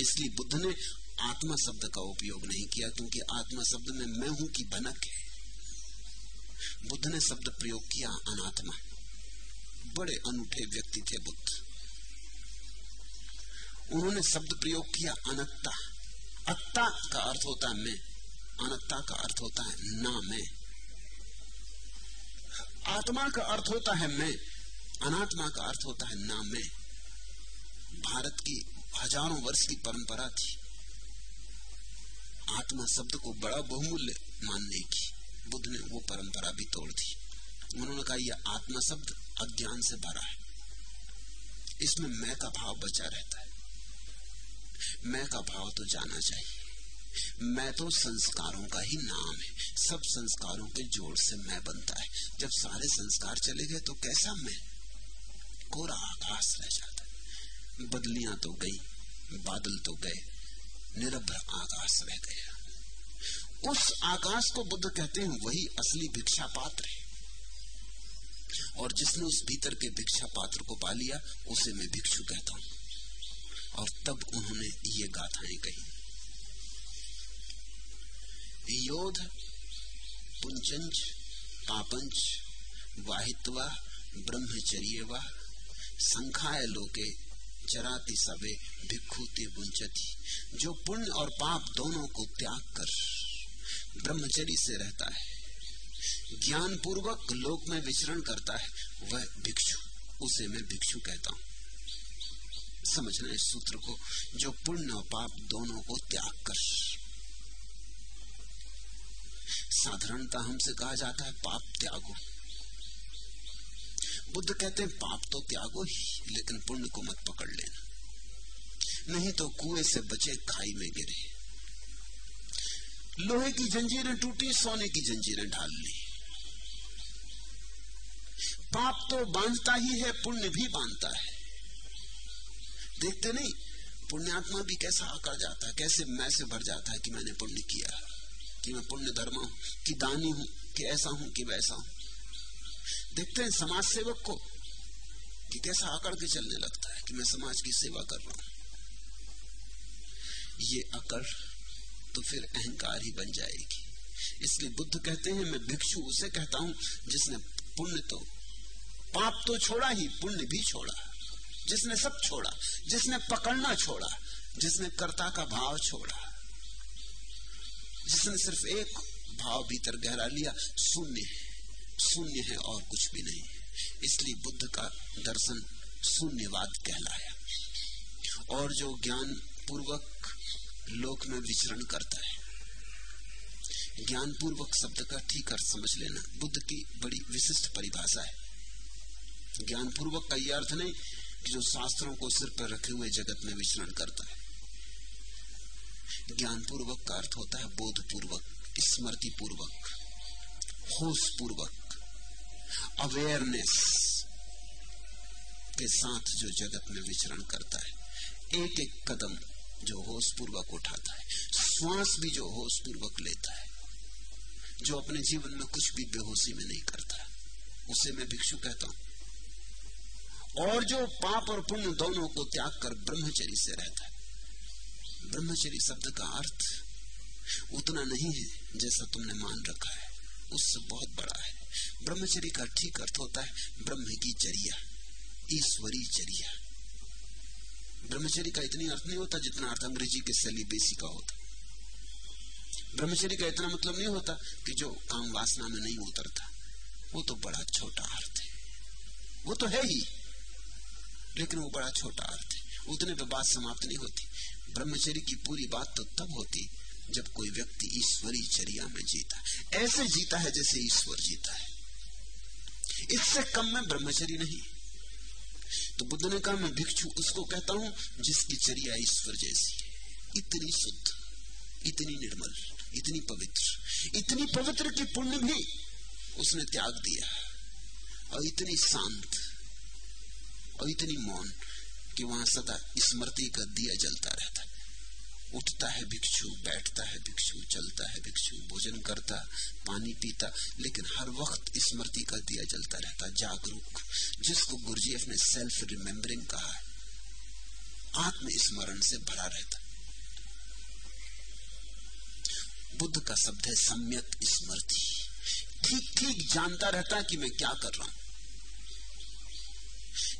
इसलिए बुद्ध ने आत्मा शब्द का उपयोग नहीं किया, क्योंकि आत्मा शब्द में मैं हूँ की बनक है। बुद्ध ने शब्द प्रयोग किया, अनात्मा। बड़े अनूठे व्यक्ति थे बुद्ध। उन्होंने शब्द प्रयोग किया, अनत्ता। अत्ता का अर्थ होता है मैं। अनत्ता का अर्थ होता है ना मैं। आत्मा का अर्थ होता है मैं। अनात्मा का अर्थ होता है ना मैं। भारत की हज़ारों वर्ष की परंपरा थी। आत्मा शब्द को बड़ा बहुमूल्य मानने की बुद्ध ने वो परंपरा भी तोड़ दी। उन्होंने कहा, यह आत्मा शब्द अज्ञान से भरा है। इसमें मैं का भाव बचा रहता है। मैं का भाव तो जाना चाहिए। मैं तो संस्कारों का ही नाम है। सब संस्कारों के जोड़ से मैं बनता है। जब सारे संस्कार चले गए तो कैसा मैं? कोरा आकाश रह जाता बदलियाँ तो गई, बादल तो गए। निरभ्र आकाश रह गया। उस आकाश को बुद्ध कहते हैं वही असली भिक्षा पात्र है। और जिसने उस भीतर के भिक्षा पात्र को पा लिया, उसे मैं भिक्षु कहता हूँ। और तब उन्होंने ये गाथाएँ कही। योध, पुंचंच, पापंच, वाहित्वा ब्रह्मचर्य व संखाय लोके चराती सबे भिक्षुति बुंचती, जो पुण्य और पाप दोनों को त्याग कर ब्रह्मचरी से रहता है। ज्ञान पूर्वक लोक में विचरण करता है, वह भिक्षु, उसे मैं भिक्षु कहता हूँ। समझना इस सूत्र को? जो पुण्य और पाप दोनों को त्याग कर। साधारणता हमसे कहा जाता है, पाप त्यागो। बुद्ध कहते हैं, पाप तो त्यागो ही, लेकिन पुण्य को मत पकड़ लेना। नहीं तो कुएँ से बचे खाई में गिरे। लोहे की जंजीरें टूटी, सोने की जंजीरें ढाल ली। पाप तो बांधता ही है, पुण्य भी बांधता है। देखते नहीं, पुण्यात्मा भी कैसा आकर जाता है, कैसे मैं से भर जाता है कि मैंने पुण्य किया, कि मैं पुण्य धर्म हूँ, कि दानी हूँ, कि ऐसा हूँ, कि वैसा हूँ। देखते हैं समाज सेवक को कि कैसा आकड़ के चलने लगता है कि मैं समाज की सेवा कर रहा हूँ। ये अकड़ तो फिर अहंकार ही बन जाएगी। इसलिए बुद्ध कहते हैं, मैं भिक्षु उसे कहता हूँ, जिसने पुण्य तो पाप तो छोड़ा ही, पुण्य भी छोड़ा। जिसने सब छोड़ा, जिसने पकड़ना छोड़ा, जिसने कर्ता का भाव छोड़ा, जिसने सिर्फ़ एक भाव भीतर गहरा लिया, शून्य है। शून्य है और कुछ भी नहीं इसलिए बुद्ध का दर्शन शून्यवाद कहलाया। और जो ज्ञान पूर्वक लोक में विचरण करता है ज्ञान पूर्वक शब्द का ठीक अर्थ समझ लेना बुद्ध की बड़ी विशिष्ट परिभाषा है। ज्ञान पूर्वक का यह अर्थ नहीं कि जो शास्त्रों को सिर पर रखे हुए जगत में विचरण करता है। ज्ञान पूर्वक का अर्थ होता है बोध पूर्वक स्मृति पूर्वक होश पूर्वक अवेयरनेस के साथ जो जगत में विचरण करता है एक एक कदम जो होश पूर्वक उठाता है, श्वास भी जो होश पूर्वक लेता है, जो अपने जीवन में कुछ भी बेहोशी में नहीं करता उसे मैं भिक्षु कहता हूँ। और जो पाप और पुण्य दोनों को त्याग कर ब्रह्मचरी से रहता है। ब्रह्मचरी शब्द का अर्थ उतना नहीं है जैसा तुमने मान रखा है, उससे बहुत बड़ा है। ब्रह्मचरी का ठीक अर्थ होता है ब्रह्म की चर्या ईश्वरी चर्या। ब्रह्मचरी का इतनी अर्थ नहीं होता जितना अर्थ अंग्रेज़ी के सेलिबेसी का होता। ब्रह्मचरी का इतना मतलब नहीं होता कि जो काम वासना में नहीं उतरता, वो तो बड़ा छोटा अर्थ है। वो तो है ही, लेकिन वो बड़ा छोटा अर्थ है। उतने पे बात समाप्त नहीं होती। ब्रह्मचरी की पूरी बात तो तब होती जब कोई व्यक्ति ईश्वरी चर्या में जीता ऐसे जीता है जैसे ईश्वर जीता है। इससे कम में ब्रह्मचरी नहीं। तो बुद्ध ने कहा, मैं भिक्षु, उसको कहता हूँ, जिसकी चर्या ईश्वर जैसी है। इतनी शुद्ध, इतनी निर्मल, इतनी पवित्र इतनी पवित्र की पुण्य भी उसने त्याग दिया और इतनी शांत और इतनी मौन कि वहाँ सदा स्मृति का दिया जलता रहता उठता है भिक्षु, बैठता है भिक्षु चलता है भिक्षु, भोजन करता, पानी पीता, लेकिन हर वक्त स्मृति का दिया जलता रहता, जागरूक। जिसको गुरुजीएफ ने सेल्फ रिमेम्बरिंग कहा है से भरा रहता। बुद्ध का शब्द है सम्यक स्मृति। ठीक ठीक जानता रहता कि मैं क्या कर रहा हूँ।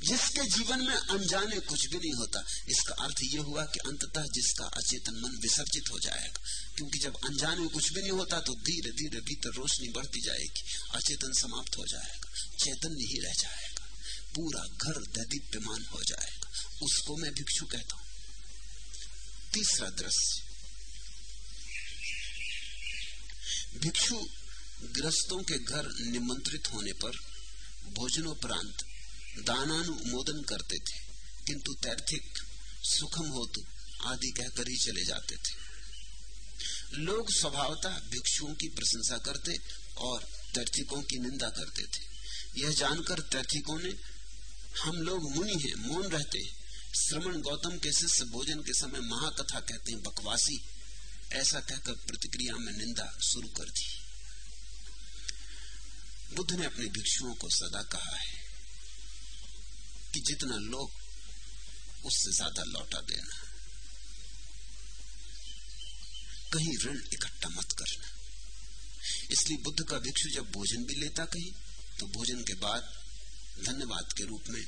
जिसके जीवन में अनजाने कुछ भी नहीं होता, इसका अर्थ यह हुआ कि अंततः जिसका अचेतन मन विसर्जित हो जाएगा। क्योंकि जब अनजाने कुछ भी नहीं होता तो धीरे धीरे भीतर रोशनी बढ़ती जाएगी, अचेतन समाप्त हो जाएगा, चेतन ही रह जाएगा, पूरा घर दैदीप्यमान हो जाएगा। उसको मैं भिक्षु कहता हूँ। तीसरा दृश्य। भिक्षु ग्रस्तों के घर निमंत्रित होने पर भोजनोपरांत दानानुमोदन करते थे, किंतु तैर्थिक सुखम होतु आदि कहकर ही चले जाते थे। लोग स्वभावतः भिक्षुओं की प्रशंसा करते और तैर्थिकों की निंदा करते थे। यह जानकर तैर्थिकों ने, हम लोग मुनि हैं, मौन रहते हैं। श्रवण गौतम के शिष्य भोजन के समय महाकथा कहते हैं, बकवासी। ऐसा कहकर प्रतिक्रिया में निंदा शुरू कर दी। बुद्ध ने अपने भिक्षुओं को सदा कहा है कि जितना लो उससे ज़्यादा लौटा देना कहीं ऋण इकट्ठा मत करना इसलिए बुद्ध का भिक्षु जब भोजन भी लेता कहीं तो भोजन के बाद धन्यवाद के रूप में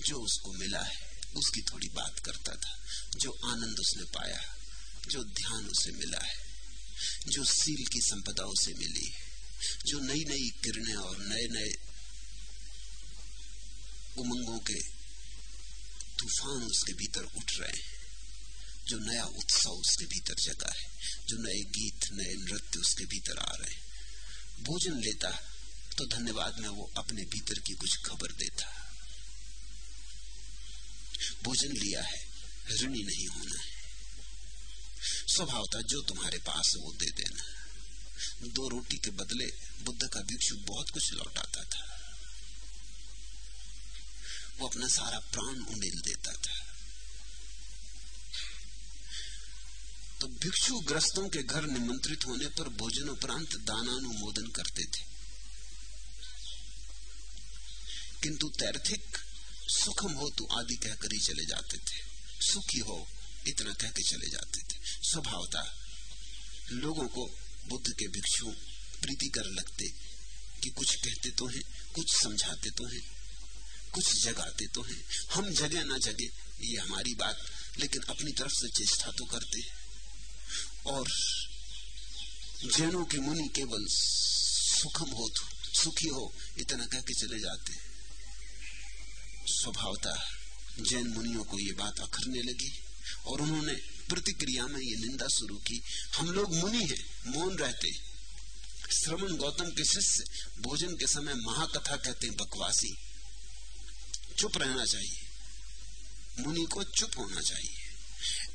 जो उसको मिला है उसकी थोड़ी बात करता था जो आनंद उसने पाया जो ध्यान उसे मिला है जो सील की संपदा उसे मिली है जो नई नई किरणें और नए नए उमंगों के तूफ़ान उसके भीतर उठ रहे हैं जो नया उत्सव उसके भीतर जगा है जो नए गीत नए नृत्य उसके भीतर आ रहे हैं भोजन लेता तो धन्यवाद में वो अपने भीतर की कुछ खबर देता भोजन लिया है ऋणी नहीं होना है स्वभावता जो तुम्हारे पास है वो दे देना दो रोटी के बदले बुद्ध का भिक्षु बहुत कुछ लौटाता था वो अपना सारा प्राण उंडेल देता था। तो भिक्षु ग्रस्तों के घर निमंत्रित होने पर भोजन उपरांत दानानुमोदन करते थे। किंतु तैर्थिक सुखम हो तो आदि कहकर ही चले जाते थे। सुखी हो, इतना कह के चले जाते थे। स्वभावता लोगों को बुद्ध के भिक्षु प्रीति कर लगते कि कुछ कहते तो हैं, कुछ समझाते तो हैं। कुछ जगाते तो हैं। हम जगे ना जगे ये हमारी बात, लेकिन अपनी तरफ़ से चेष्टा तो करते हैं। और जैनों के मुनि केवल सुखम हो तो सुखी हो, इतना कह के चले जाते स्वभावता जैन मुनियों को ये बात अखरने लगी, और उन्होंने प्रतिक्रिया में ये निंदा शुरू की, हम लोग मुनि हैं, मौन रहते श्रवण गौतम के शिष्य, भोजन के समय महाकथा कहते हैं, बकवासी। चुप रहना चाहिए। मुनि को चुप होना चाहिए।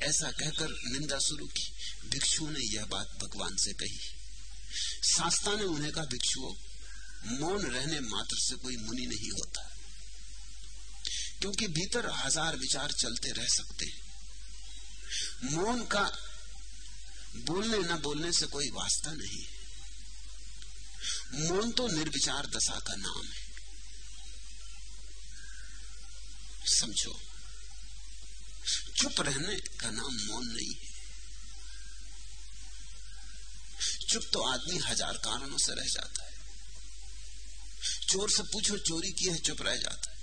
ऐसा कहकर निंदा शुरू की। भिक्षु ने यह बात भगवान से कही। शास्त्रा ने उन्हें कहा, भिक्षुओं, मौन रहने मात्र से कोई मुनि नहीं होता। क्योंकि भीतर हज़ार विचार चलते रह सकते हैं। मौन का बोलने न बोलने से कोई वास्ता नहीं मौन तो निर्विचार दशा का नाम है। समझो। चुप रहने का नाम मौन नहीं है। चुप तो आदमी हज़ार कारणों से रह जाता है। चोर से पूछो चोरी की है, चुप रह जाता है।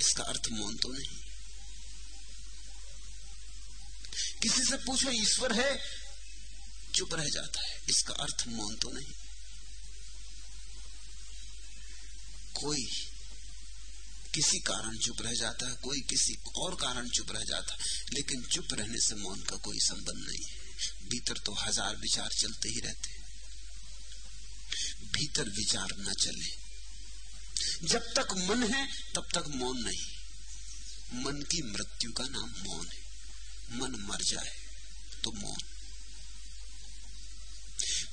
इसका अर्थ मौन तो नहीं किसी से पूछो ईश्वर है, चुप रह जाता है। इसका अर्थ मौन तो नहीं कोई किसी कारण चुप रह जाता है, कोई किसी और कारण चुप रह जाता है, लेकिन चुप रहने से मौन का कोई संबंध नहीं है। भीतर तो हज़ार विचार चलते ही रहते भीतर विचार न चले। जब तक मन है, तब तक मौन नहीं। मन की मृत्यु का नाम मौन है। मन मर जाए तो मौन।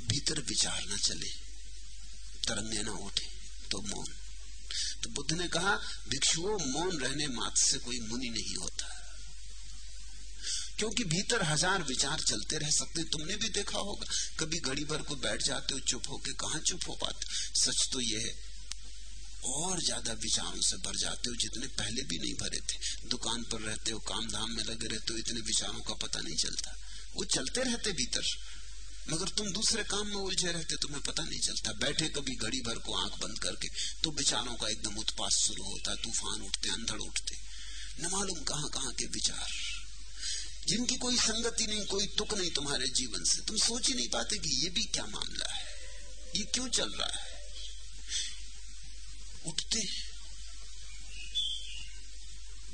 भीतर विचार न चले, तरंगे ना उठे तो मौन। तो बुद्ध ने कहा भिक्षुओं मौन रहने मात्र से कोई मुनि नहीं होता। क्योंकि भीतर हज़ार विचार चलते रह सकते, तुमने भी देखा होगा। कभी घड़ी भर को बैठ जाते हो, चुप होके कहा चुप हो पाते सच तो यह है, और ज़्यादा विचारों से भर जाते हो जितने पहले भी नहीं भरे थे। दुकान पर रहते हो, काम धाम में लगे रहते हो, इतने विचारों का पता नहीं चलता। वो चलते रहते भीतर। मगर तुम दूसरे काम में उलझे रहते, तुम्हें पता नहीं चलता। बैठे कभी घड़ी भर को आँख बंद करके तो विचारों का एकदम उत्पात शुरू होता, तूफ़ान उठते, अंधड़ उठते। न मालूम कहाँ कहाँ के विचार। जिनकी कोई संगति नहीं, कोई तुक नहीं तुम्हारे जीवन से। तुम सोच ही नहीं पाते कि ये भी क्या मामला है। ये क्यों चल रहा है? उठते,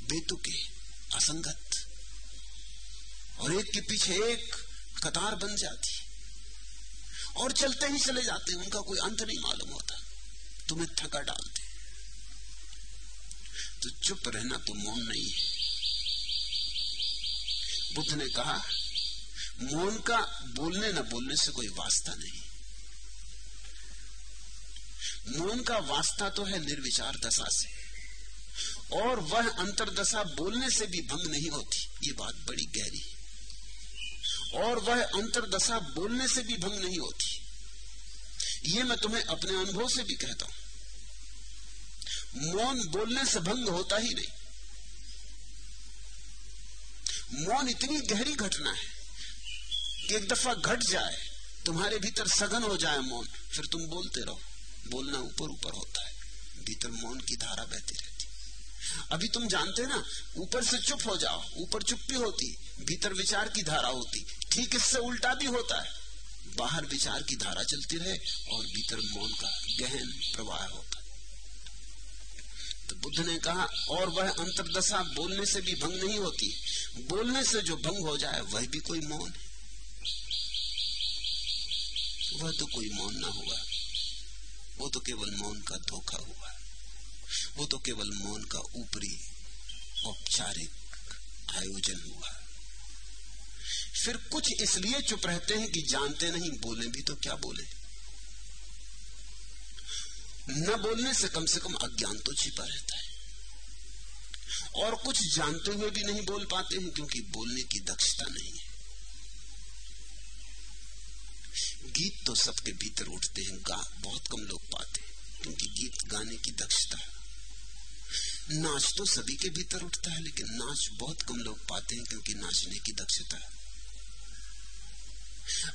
बेतुके, असंगत। और एक के पीछे एक कतार बन जाती। और चलते ही चले जाते हैं। उनका कोई अंत नहीं मालूम होता। तुम्हें थका डालते तो चुप रहना तो मौन नहीं है। बुद्ध ने कहा, मौन का बोलने न बोलने से कोई वास्ता नहीं। मौन का वास्ता तो है निर्विचार दशा से। और वह अंतरदशा बोलने से भी भंग नहीं होती। ये बात बड़ी गहरी है। और वह अंतरदशा बोलने से भी भंग नहीं होती। ये मैं तुम्हें अपने अनुभव से भी कहता हूँ। मौन बोलने से भंग होता ही नहीं। मौन इतनी गहरी घटना है कि एक दफ़ा घट जाए, तुम्हारे भीतर सघन हो जाए मौन, फिर तुम बोलते रहो। बोलना ऊपर ऊपर होता है, भीतर मौन की धारा बहती रहती अभी तुम जानते ना, ऊपर से चुप हो जाओ। ऊपर चुप्पी होती, भीतर विचार की धारा होती। ठीक इससे उल्टा भी होता है। बाहर विचार की धारा चलती रहे और भीतर मौन का गहन प्रवाह होता तो बुद्ध ने कहा, और वह अंतरदशा बोलने से भी भंग नहीं होती। बोलने से जो भंग हो जाए, वह भी कोई मौन है। वह तो कोई मौन ना हुआ वो तो केवल मौन का धोखा हुआ। वो तो केवल मौन का ऊपरी औपचारिक आयोजन हुआ। फिर कुछ इसलिए चुप रहते हैं कि जानते नहीं, बोले भी तो क्या बोले? न बोलने से कम से कम अज्ञान तो छिपा रहता है। और कुछ जानते हुए भी नहीं बोल पाते हैं, क्योंकि बोलने की दक्षता नहीं है। गीत तो सबके भीतर उठते हैं, गा, बहुत कम लोग पाते हैं, क्योंकि गीत गाने की दक्षता नाच तो सभी के भीतर उठता है, लेकिन नाच बहुत कम लोग पाते हैं क्योंकि नाचने की दक्षता है।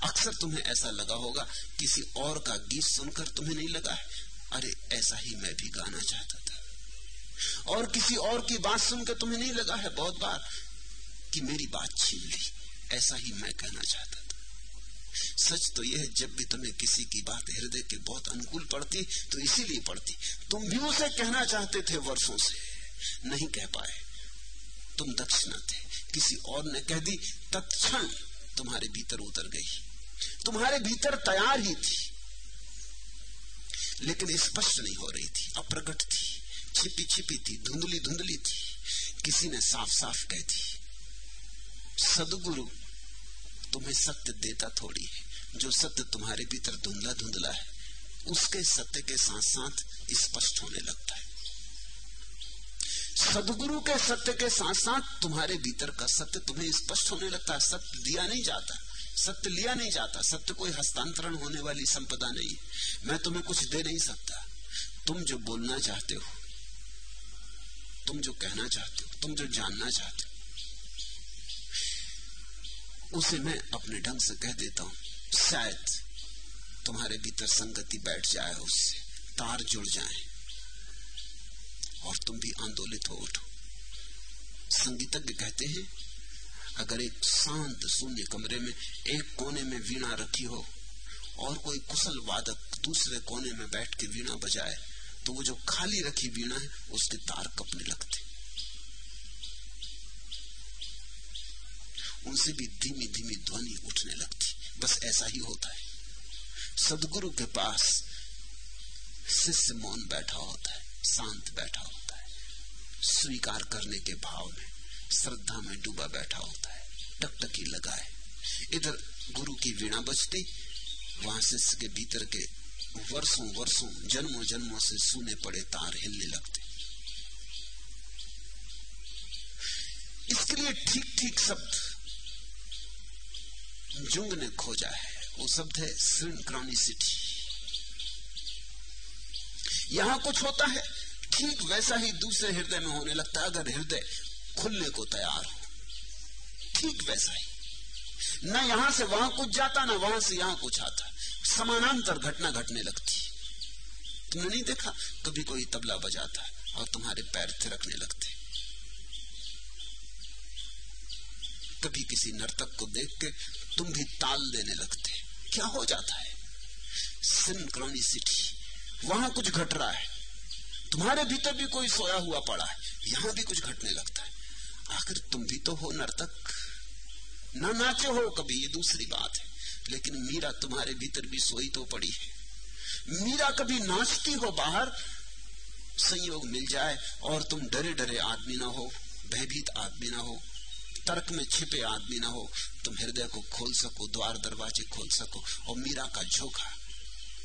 अक्सर तुम्हें ऐसा लगा होगा, किसी और का गीत सुनकर तुम्हें नहीं लगा है। अरे, ऐसा ही मैं भी गाना चाहता था। और किसी और की बात सुनकर तुम्हें नहीं लगा है, बहुत बार कि मेरी बात छीन ली। ऐसा ही मैं कहना चाहता सच तो यह है, जब भी तुम्हें किसी की बात हृदय के बहुत अनुकूल पड़ती तो इसीलिए पड़ती। तुम भी उसे कहना चाहते थे वर्षों से। नहीं कह पाए। तुम दक्षिणा थे। किसी और ने कह दी, तत्क्षण तुम्हारे भीतर उतर गई। तुम्हारे भीतर तैयार ही थी। लेकिन स्पष्ट नहीं हो रही थी। अप्रकट थी। छिपी छिपी थी। धुंधली धुंधली थी। किसी ने साफ़ साफ़ कह दी, सदगुरु तुम्हें सत्य देता थोड़ी है। जो सत्य तुम्हारे भीतर धुंधला धुंधला है, उसके सत्य के साथ साथ स्पष्ट होने लगता है। सदगुरु के सत्य के साथ साथ तुम्हारे भीतर का सत्य तुम्हें स्पष्ट होने लगता है। सत्य दिया नहीं जाता। सत्य लिया नहीं जाता। सत्य कोई हस्तांतरण होने वाली संपदा नहीं मैं तुम्हें कुछ दे नहीं सकता। तुम जो बोलना चाहते हो, तुम जो कहना चाहते हो, तुम जो जानना चाहते हो उसे मैं अपने ढंग से कह देता हूँ, शायद तुम्हारे भीतर संगति बैठ जाए उससे तार जुड़ जाए और तुम भी आंदोलित हो उठो। संगीतज्ञ कहते हैं, अगर एक शांत शून्य कमरे में एक कोने में वीणा रखी हो और कोई कुशल वादक दूसरे कोने में बैठ के वीणा बजाए तो वो जो खाली रखी वीणा है, उसके तार कपने लगते उनसे भी धीमी धीमी ध्वनि उठने लगती बस ऐसा ही होता है सदगुरु के पास शिष्य मौन बैठा होता है शांत बैठा होता है स्वीकार करने के भाव में श्रद्धा में डूबा बैठा होता है टकटकी लगाए इधर गुरु की वीणा बजती वहाँ शिष्य के भीतर के वर्षों वर्षों जन्मों जन्मों से सुने पड़े तार हिलने लगते इसके लिए ठीक ठीक शब्द जुंग ने खोजा है वो शब्द है सिटी यहाँ कुछ होता है, ठीक वैसा ही दूसरे हृदय में होने लगता है, अगर हृदय खुलने को तैयार हो। ठीक वैसा ही। न यहाँ से वहाँ कुछ जाता, ना वहाँ से यहाँ कुछ आता। समानांतर घटना घटने लगती तुमने नहीं देखा? कभी कोई तबला बजाता और तुम्हारे पैर थिरकने लगते। कभी किसी नर्तक को देख के तुम भी ताल देने लगते। क्या हो जाता है? सिंक्रोनिसिटी वहाँ कुछ घट रहा है। तुम्हारे भीतर भी कोई सोया हुआ पड़ा है, यहाँ भी कुछ घटने लगता है। आखिर तुम भी तो हो नर्तक। ना नाचे हो कभी, ये दूसरी बात है। लेकिन मीरा तुम्हारे भीतर भी सोई तो पड़ी है। मीरा कभी नाचती हो बाहर, संयोग मिल जाए और तुम डरे डरे आदमी ना हो, भयभीत आदमी ना हो। तर्क में छिपे आदमी ना हो, तुम हृदय को खोल सको, द्वार दरवाजे खोल सको और मीरा का झोंका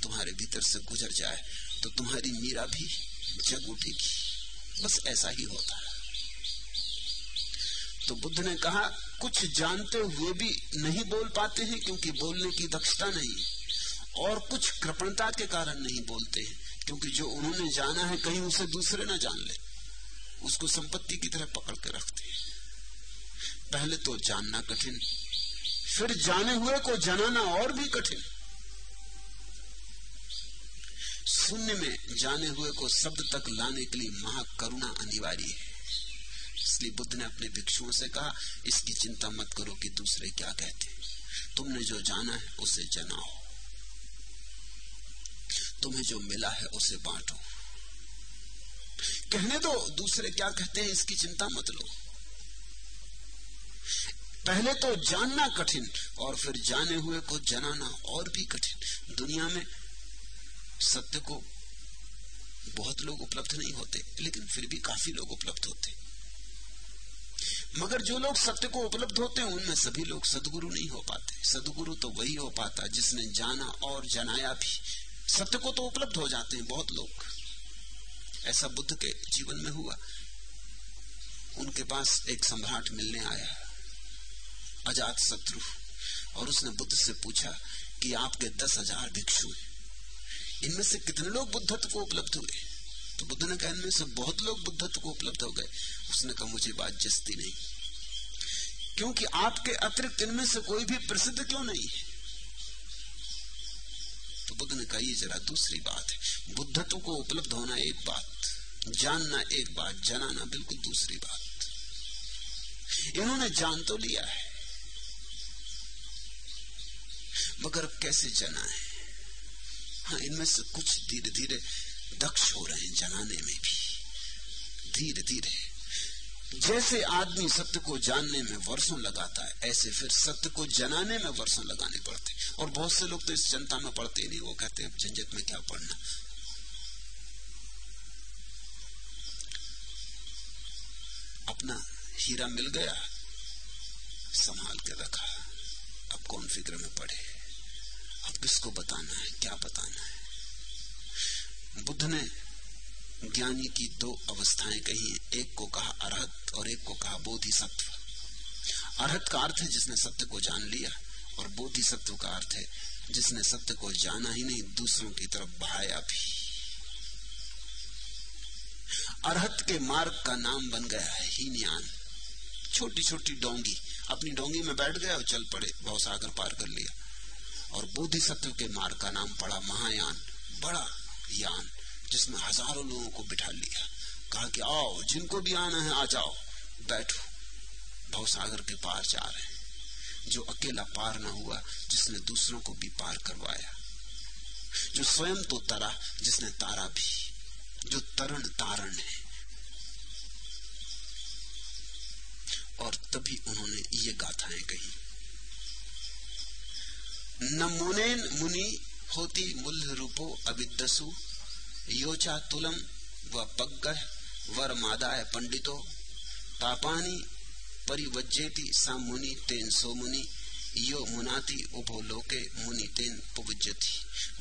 तुम्हारे भीतर से गुजर जाए तो तुम्हारी मीरा भी जग उठेगी। बस ऐसा ही होता है। तो बुद्ध ने कहा, कुछ जानते हुए भी नहीं बोल पाते हैं, क्योंकि बोलने की दक्षता नहीं और कुछ कृपणता के कारण नहीं बोलते हैं, क्योंकि जो उन्होंने जाना है, कहीं उसे दूसरे ना जान ले। उसको संपत्ति की तरह पकड़ के रखते हैं। पहले तो जानना कठिन, फिर जाने हुए को जनाना और भी कठिन। शून्य में जाने हुए को शब्द तक लाने के लिए महाकरुणा अनिवार्य है। इसलिए बुद्ध ने अपने भिक्षुओं से कहा, इसकी चिंता मत करो कि दूसरे क्या कहते तुमने जो जाना है, उसे जनाओ। तुम्हें जो मिला है, उसे बांटो। कहने दो, दूसरे क्या कहते हैं, इसकी चिंता मत लो। पहले तो जानना कठिन और फिर जाने हुए को जनाना और भी कठिन। दुनिया में सत्य को बहुत लोग उपलब्ध नहीं होते, लेकिन फिर भी काफ़ी लोग उपलब्ध होते। मगर जो लोग सत्य को उपलब्ध होते हैं, उनमें सभी लोग सदगुरु नहीं हो पाते। सदगुरु तो वही हो पाता जिसने जाना और जनाया भी। सत्य को तो उपलब्ध हो जाते हैं बहुत लोग। ऐसा बुद्ध के जीवन में हुआ। उनके पास एक सम्राट मिलने आया। अजात शत्रु। और उसने बुद्ध से पूछा कि आपके दस हज़ार भिक्षु इनमें से कितने लोग बुद्धत्व को उपलब्ध हुए? तो बुद्ध ने कहा, इनमें से बहुत लोग बुद्धत्व को उपलब्ध हो गए। उसने कहा, मुझे बात जस्ती नहीं। क्योंकि आपके अतिरिक्त इनमें से कोई भी प्रसिद्ध क्यों नहीं है? तो बुद्ध ने कहा जरा दूसरी बात है। बुद्धत्व को उपलब्ध होना एक बात, जानना एक बात, जनाना बिल्कुल दूसरी बात। इन्होंने जान तो लिया है। मगर कैसे जना है? हाँ इनमें से कुछ धीरे धीरे दक्ष हो रहे हैं जनाने में भी। धीरे धीरे जैसे आदमी सत्य को जानने में वर्षों लगाता है, ऐसे फिर सत्य को जनाने में वर्षों लगाने पड़ते और बहुत से लोग तो इस चिंता में पड़ते नहीं, वो कहते हैं झंझट में क्या पढ़ना? अपना हीरा मिल गया, संभाल के रखा। अब कौन फ़िक्र में पड़े। अब किसको बताना है, क्या बताना है? बुद्ध ने ज्ञानी की दो अवस्थाएँ कही, एक को कहा अरहत और एक को कहा बोधिसत्व। अरहत का अर्थ है जिसने सत्य को जान लिया, और बोधिसत्व का अर्थ है जिसने सत्य को जाना ही नहीं, दूसरों की तरफ़ बहाया भी। अरहत के मार्ग का नाम बन गया है हीनयान छोटी छोटी डोंगी। अपनी डोंगी में बैठ गया और चल पड़े। बहुत सागर पार कर लिया। और बोधिसत्व के मार्ग का नाम पड़ा महायान। बड़ा यान जिसमें हज़ारों लोगों को बिठा लिया। कहा कि आओ, जिनको भी आना है आ जाओ। बैठो। भवसागर के पार जा रहे जो अकेला पार ना हुआ, जिसने दूसरों को भी पार करवाया। जो स्वयं तो तरा, जिसने तारा भी। जो तरण तारण है। और तभी उन्होंने ये गाथाएँ कही। न मुनेन मुनि होती मूल्य रूपो अविदसु योचा तुलम वह पग वर मादाय पंडितो पापानी परिवज्जेति सा मुनि तेन सो मुनि, यो मुनाति उभो लोके मुनि तेन पुवज्जति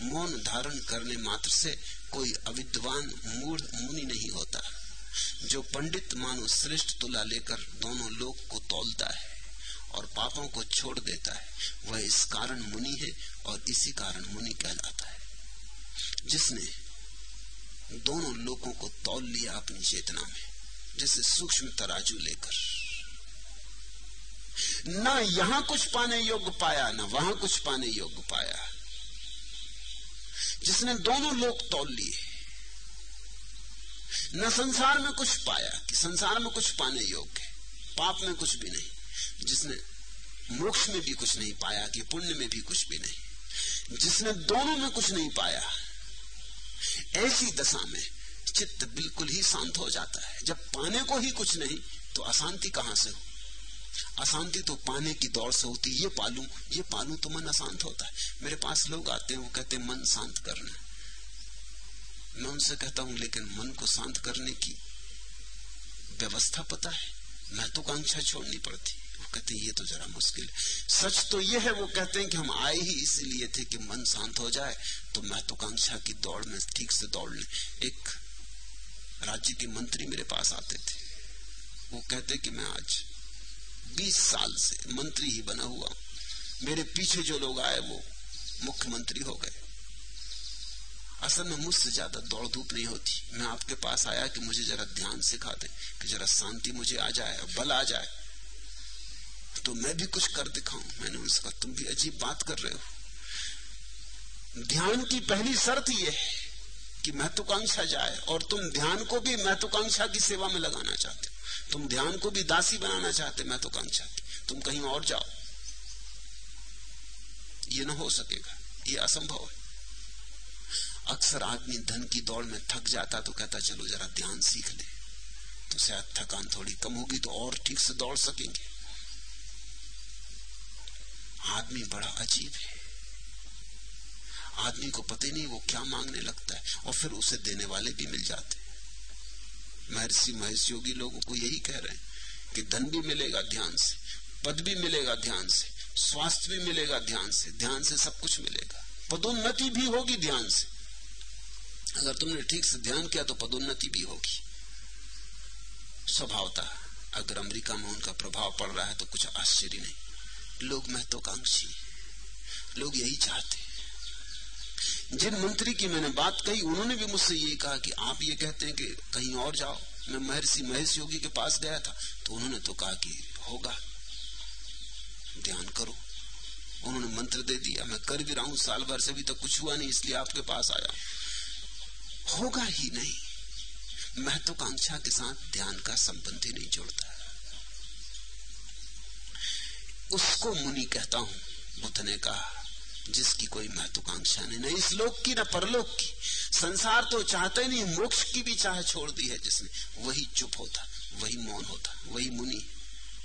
मौन धारण करने मात्र से कोई अविद्वान मूर्ध मुनि नहीं होता। जो पंडित मानो श्रेष्ठ तुला लेकर दोनों लोक को तोलता है और पापों को छोड़ देता है, वह इस कारण मुनि है और इसी कारण मुनि कहलाता है। जिसने दोनों लोगों को तौल लिया अपनी चेतना में, जैसे सूक्ष्म तराजू लेकर। न यहाँ कुछ पाने योग्य पाया, ना वहाँ कुछ पाने योग्य पाया। जिसने दोनों लोग तौल लिए न संसार में कुछ पाया कि संसार में कुछ पाने योग्य पाप में कुछ भी नहीं। जिसने मोक्ष में भी कुछ नहीं पाया कि पुण्य में भी कुछ भी नहीं। जिसने दोनों में कुछ नहीं पाया ऐसी दशा में चित्त बिल्कुल ही शांत हो जाता है। जब पाने को ही कुछ नहीं तो अशांति कहाँ से हो? अशांति तो पाने की दौड़ से होती ये पालू ये पालू तो मन अशांत होता है। मेरे पास लोग आते हैं, वो कहते मन शांत करना। मैं उनसे कहता हूँ, लेकिन मन को शांत करने की व्यवस्था पता है? महत्वाकांक्षा छोड़नी पड़ती। वो कहते हैं, ये तो जरा मुश्किल सच तो ये है, वो कहते हैं कि हम आए ही इसीलिए थे कि मन शांत हो जाए तो महत्वाकांक्षा की दौड़ में ठीक से दौड़ ले। एक राज्य के मंत्री मेरे पास आते थे। वो कहते कि मैं आज बीस साल से मंत्री ही बना हुआ मेरे पीछे जो लोग आए, वो मुख्यमंत्री हो गए। असल में मुझसे ज़्यादा दौड़ धूप नहीं होती। मैं आपके पास आया कि मुझे जरा ध्यान सिखा दे, कि जरा शांति मुझे आ जाए बल आ जाए। तो मैं भी कुछ कर दिखाऊँ। मैंने उनसे कहा, तुम भी अजीब बात कर रहे हो। ध्यान की पहली शर्त यह है कि महत्वाकांक्षा जाए, और तुम ध्यान को भी महत्वाकांक्षा की सेवा में लगाना चाहते हो। तुम ध्यान को भी दासी बनाना चाहते महत्वाकांक्षा की। तुम कहीं और जाओ। ये ना हो सकेगा। ये असंभव है। अक्सर आदमी धन की दौड़ में थक जाता तो कहता, चलो जरा ध्यान सीख ले। तो शायद थकान थोड़ी कम होगी तो और ठीक से दौड़ सकेंगे। आदमी बड़ा अजीब है। आदमी को पता नहीं वो क्या मांगने लगता है और फिर उसे देने वाले भी मिल जाते महर्षि महेश योगी लोगों को यही कह रहे हैं कि धन भी मिलेगा ध्यान से, पद भी मिलेगा ध्यान से, स्वास्थ्य भी मिलेगा ध्यान से ध्यान से सब कुछ मिलेगा। पदोन्नति भी होगी ध्यान से। अगर तुमने ठीक से ध्यान किया तो पदोन्नति भी होगी। स्वभावता, अगर अमेरिका में उनका प्रभाव पड़ रहा है तो कुछ आश्चर्य नहीं। लोग महत्वाकांक्षी लोग यही चाहते जिन मंत्री की मैंने बात कही, उन्होंने भी मुझसे ये कहा कि आप ये कहते हैं कि कहीं और जाओ। मैं महर्षि महेश योगी के पास गया था तो उन्होंने तो कहा कि होगा। ध्यान करो। उन्होंने मंत्र दे दिया। मैं कर भी रहा हूँ, साल भर से भी तो कुछ हुआ नहीं, इसलिए आपके पास आया। होगा ही नहीं। महत्वाकांक्षा के साथ ध्यान का संबंध ही नहीं जोड़ता। उसको मुनि कहता हूँ, बुद्ध ने कहा, जिसकी कोई महत्वाकांक्षा नहीं न इस लोक की, न परलोक की। संसार तो चाहते नहीं, मोक्ष की भी चाह छोड़ दी है जिसने। वही चुप होता, वही मौन होता, वही मुनि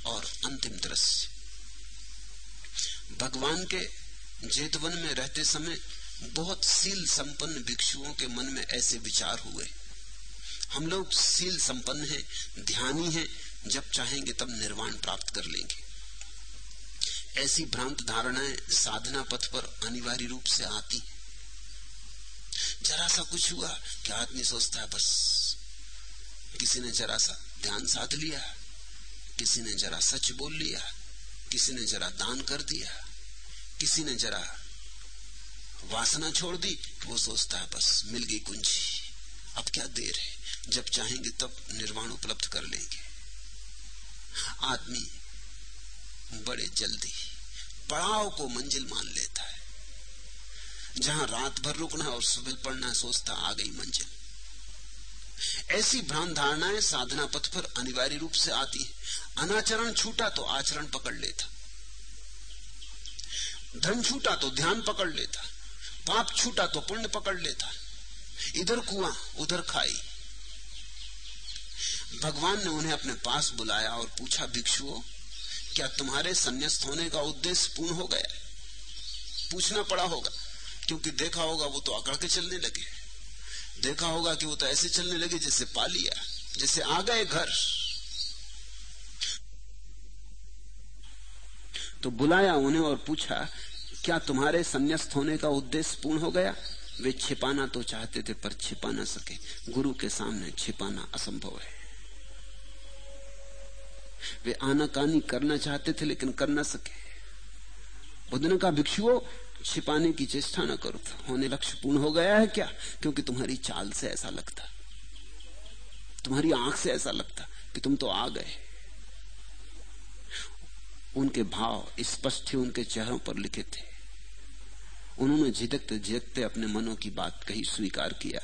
और अंतिम दृश्य। भगवान के जेतवन में रहते समय बहुत सील संपन्न भिक्षुओं के मन में ऐसे विचार हुए। हम लोग सील संपन्न हैं, ध्यानी हैं, जब चाहेंगे तब निर्वाण प्राप्त कर लेंगे। ऐसी भ्रांत धारणाएँ साधना पथ पर अनिवार्य रूप से आती जरा सा कुछ हुआ कि आदमी सोचता है, बस, किसी ने जरा सा ध्यान साध लिया, किसी ने जरा सच बोल लिया, किसी ने जरा दान कर दिया, किसी ने जरा वासना छोड़ दी, वो सोचता है, बस मिल गई कुंजी। अब क्या देर है? जब चाहेंगे तब निर्वाण उपलब्ध कर लेंगे। आदमी बड़े जल्दी पड़ाव को मंजिल मान लेता है। जहाँ रात भर रुकना और सुबह पड़ना सोचता आ गई मंजिल। ऐसी भ्रांत धारणाएँ साधना पथ पर अनिवार्य रूप से आती है। अनाचरण छूटा तो आचरण पकड़ लेता। धन छूटा तो ध्यान पकड़ लेता। पाप छूटा तो पुण्य पकड़ लेता। इधर कुआँ, उधर खाई। भगवान ने उन्हें अपने पास बुलाया और पूछा, भिक्षुओं, क्या तुम्हारे संन्यास्त होने का उद्देश्य पूर्ण हो गया? पूछना पड़ा होगा, क्योंकि देखा होगा वो तो अकड़ के चलने लगे। देखा होगा कि वो तो ऐसे चलने लगे जैसे पा लिया जैसे आ गए घर। तो बुलाया उन्हें और पूछा क्या तुम्हारे संन्यास्त होने का उद्देश्य पूर्ण हो गया? वे छिपाना तो चाहते थे, पर छिपा ना सके। गुरु के सामने छिपाना असंभव है। वे आनाकानी करना चाहते थे, लेकिन कर ना सके। बुद्ध ने कहा भिक्षुओं छिपाने की चेष्टा न करो। होने लक्ष्य पूर्ण हो गया है क्या? क्योंकि तुम्हारी चाल से ऐसा लगता। तुम्हारी आँख से ऐसा लगता कि तुम तो आ गए। उनके भाव स्पष्ट ही उनके चेहरों पर लिखे थे। उन्होंने झिझकते झिझकते अपने मनों की बात कही, स्वीकार किया।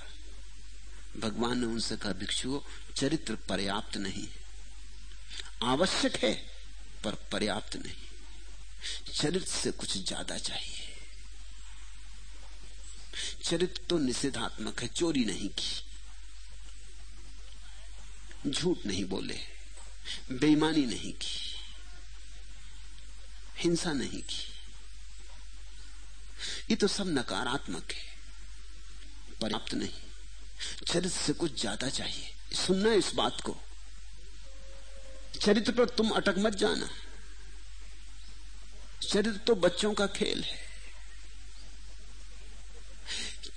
भगवान ने उनसे कहा भिक्षुओं चरित्र पर्याप्त नहीं। आवश्यक है, पर पर्याप्त नहीं। चरित्र से कुछ ज़्यादा चाहिए। चरित्र तो निषेधात्मक है, चोरी नहीं की। झूठ नहीं बोले, बेईमानी नहीं की, हिंसा नहीं की। ये तो सब नकारात्मक है। पर्याप्त नहीं। चरित्र से कुछ ज़्यादा चाहिए। सुनना इस बात को। चरित्र पर तुम अटक मत जाना। चरित्र तो बच्चों का खेल है।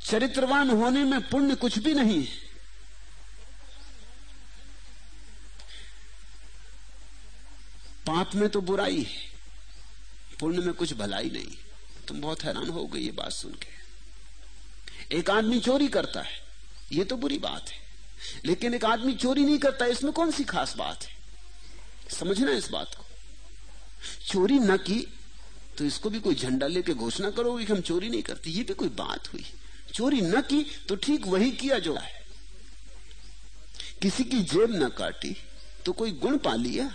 चरित्रवान होने में पुण्य कुछ भी नहीं है। पाप में तो बुराई है। पुण्य में कुछ भलाई नहीं। तुम बहुत हैरान हो गई ये बात सुन के। एक आदमी चोरी करता है, ये तो बुरी बात है। लेकिन एक आदमी चोरी नहीं करता, इसमें कौन सी खास बात है? समझना इस बात को। चोरी न की तो इसको भी कोई झंडा लेके घोषणा करोगे कि हम चोरी नहीं करते, ये भी कोई बात हुई। चोरी न की तो ठीक वही किया जो है। किसी की जेब न काटी तो कोई गुण पा लिया।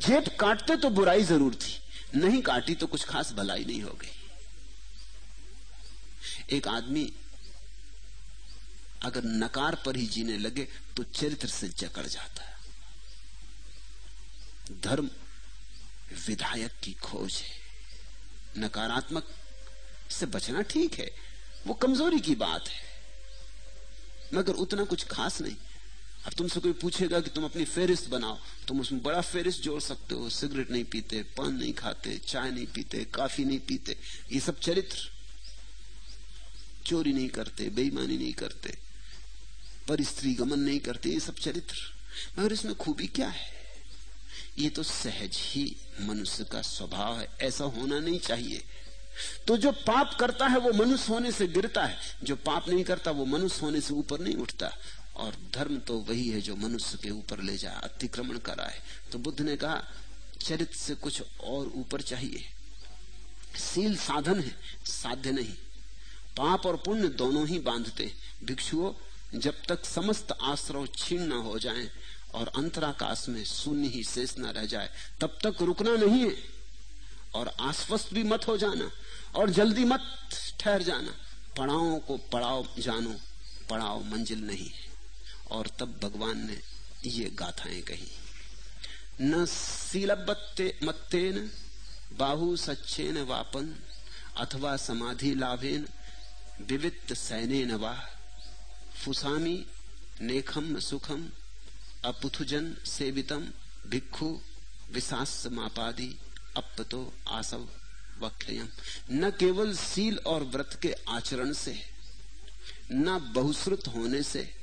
जेब काटते तो बुराई ज़रूर थी नहीं काटी तो कुछ खास भलाई नहीं हो गई। एक आदमी अगर नकार पर ही जीने लगे तो चरित्र से जकड़ जाता है। धर्म विधायक की खोज है। नकारात्मक से बचना ठीक है, वो कमज़ोरी की बात है। मगर उतना कुछ खास नहीं। अब तुमसे कोई पूछेगा कि तुम अपनी फेरिस्त बनाओ, तुम उसमें बड़ा फेरिस्त जोड़ सकते हो। सिगरेट नहीं पीते, पान नहीं खाते, चाय नहीं पीते, काफ़ी नहीं पीते। ये सब चरित्र। चोरी नहीं करते, बेईमानी नहीं करते, पर स्त्री गमन नहीं करते, ये सब चरित्र। मगर इसमें खूबी क्या है? ये तो सहज ही मनुष्य का स्वभाव है, ऐसा होना नहीं चाहिए। तो जो पाप करता है, वो मनुष्य होने से गिरता है। जो पाप नहीं करता, वो मनुष्य होने से ऊपर नहीं उठता। और धर्म तो वही है जो मनुष्य के ऊपर ले जाए अतिक्रमण कराए तो बुद्ध ने कहा चरित्र से कुछ और ऊपर चाहिए। सील साधन है, साध्य नहीं। पाप और पुण्य दोनों ही बांधते। भिक्षुओं, जब तक समस्त आश्रव छीन न हो जाएँ और अंतराकाश में शून्य ही शेष न रह जाए, तब तक रुकना नहीं है। और आश्वस्त भी मत हो जाना और जल्दी मत ठहर जाना। पड़ाओं को पड़ाव जानो, पड़ाव मंजिल नहीं है। और तब भगवान ने ये गाथाएँ कही। न सीलबत्ते मत्तेन, बाहु सच्चेन वापन, अथवा समाधि लाभेन विवित सैनेन वा। फुसामी नेखम सुखम, अपुथुजन सेवितम भिक्षु विशास मापादि अपतो आसव वक्षयम न केवल सील और व्रत के आचरण से, न बहुश्रुत होने से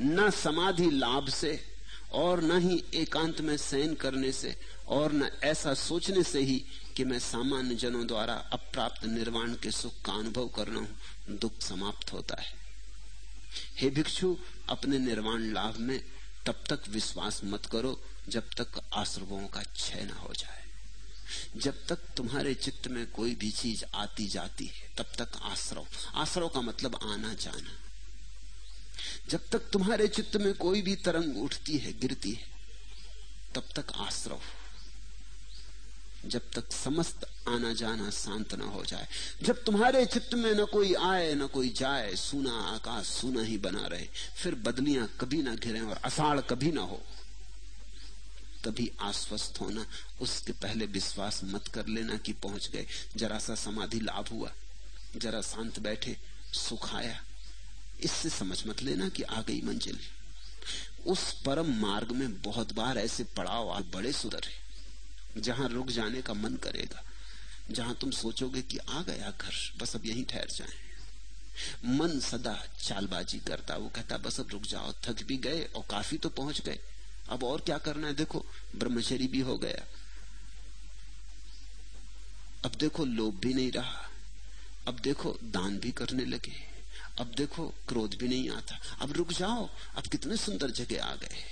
न समाधि लाभ से और न ही एकांत में शयन करने से और न ऐसा सोचने से ही कि मैं सामान्य जनों द्वारा अप्राप्त निर्वाण के सुख का अनुभव कर रहा हूँ। दुख समाप्त होता है। हे भिक्षु, अपने निर्वाण लाभ में तब तक विश्वास मत करो जब तक आश्रवों का क्षय न हो जाए। जब तक तुम्हारे चित्त में कोई भी चीज़ आती जाती है, तब तक आश्रव। आश्रव का मतलब आना जाना। जब तक तुम्हारे चित्त में कोई भी तरंग उठती है, गिरती है, तब तक आश्रव जब तक समस्त आना जाना शांत न हो जाए, जब तुम्हारे चित्त में न कोई आए, न कोई जाए, सुना आकाश, सुना ही बना रहे, फिर बदलियाँ कभी ना घिरे और अषाढ़ कभी ना हो, तभी आश्वस्त होना, उसके पहले विश्वास मत कर लेना कि पहुँच गए। जरा सा समाधि लाभ हुआ, जरा शांत बैठे, सुखाया। इससे समझ मत लेना कि आ गई मंजिल। उस परम मार्ग में बहुत बार ऐसे पड़ाव आ बड़े सुधर है, जहाँ रुक जाने का मन करेगा, जहाँ तुम सोचोगे कि आ गया घर, बस अब यहीं ठहर जाए। मन सदा चालबाजी करता, वो कहता, बस अब रुक जाओ, थक भी गए और काफ़ी तो पहुँच गए। अब और क्या करना है, देखो ब्रह्मचरी भी हो गया। अब देखो, लोभ भी नहीं रहा। अब देखो, दान भी करने लगे। अब देखो, क्रोध भी नहीं आता। अब रुक जाओ, अब कितने सुंदर जगह आ गए।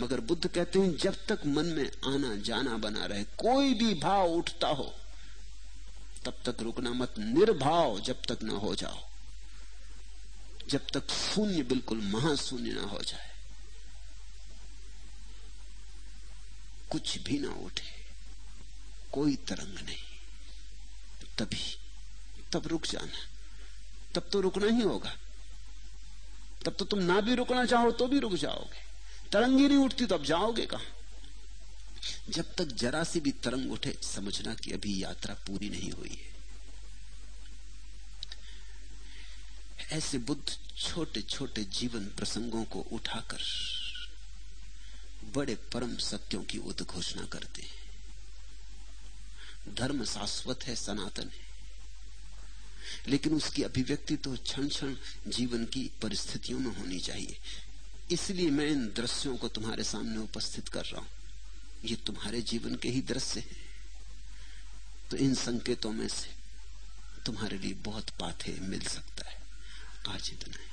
मगर बुद्ध कहते हैं, जब तक मन में आना जाना बना रहे, कोई भी भाव उठता हो, तब तक रुकना मत। निर्भाव जब तक ना हो जाओ। जब तक शून्य बिल्कुल महाशून्य ना हो जाए। कुछ भी ना उठे, कोई तरंग नहीं। तभी, तब रुक जाना। तब तो रुकना ही होगा। तब तो तुम ना भी रुकना चाहो तो भी रुक जाओगे। तरंग ही नहीं उठती तो अब जाओगे कहा? जब तक जरा सी भी तरंग उठे, समझना कि अभी यात्रा पूरी नहीं हुई है। ऐसे बुद्ध छोटे छोटे जीवन प्रसंगों को उठाकर बड़े परम सत्यों की उद्घोषणा करते हैं। धर्म शाश्वत है, सनातन है। लेकिन उसकी अभिव्यक्ति तो क्षण क्षण जीवन की परिस्थितियों में होनी चाहिए। इसलिए मैं इन दृश्यों को तुम्हारे सामने उपस्थित कर रहा हूँ। ये तुम्हारे जीवन के ही दृश्य हैं। तो इन संकेतों में से तुम्हारे लिए बहुत पाथे मिल सकता है। आज इतना है।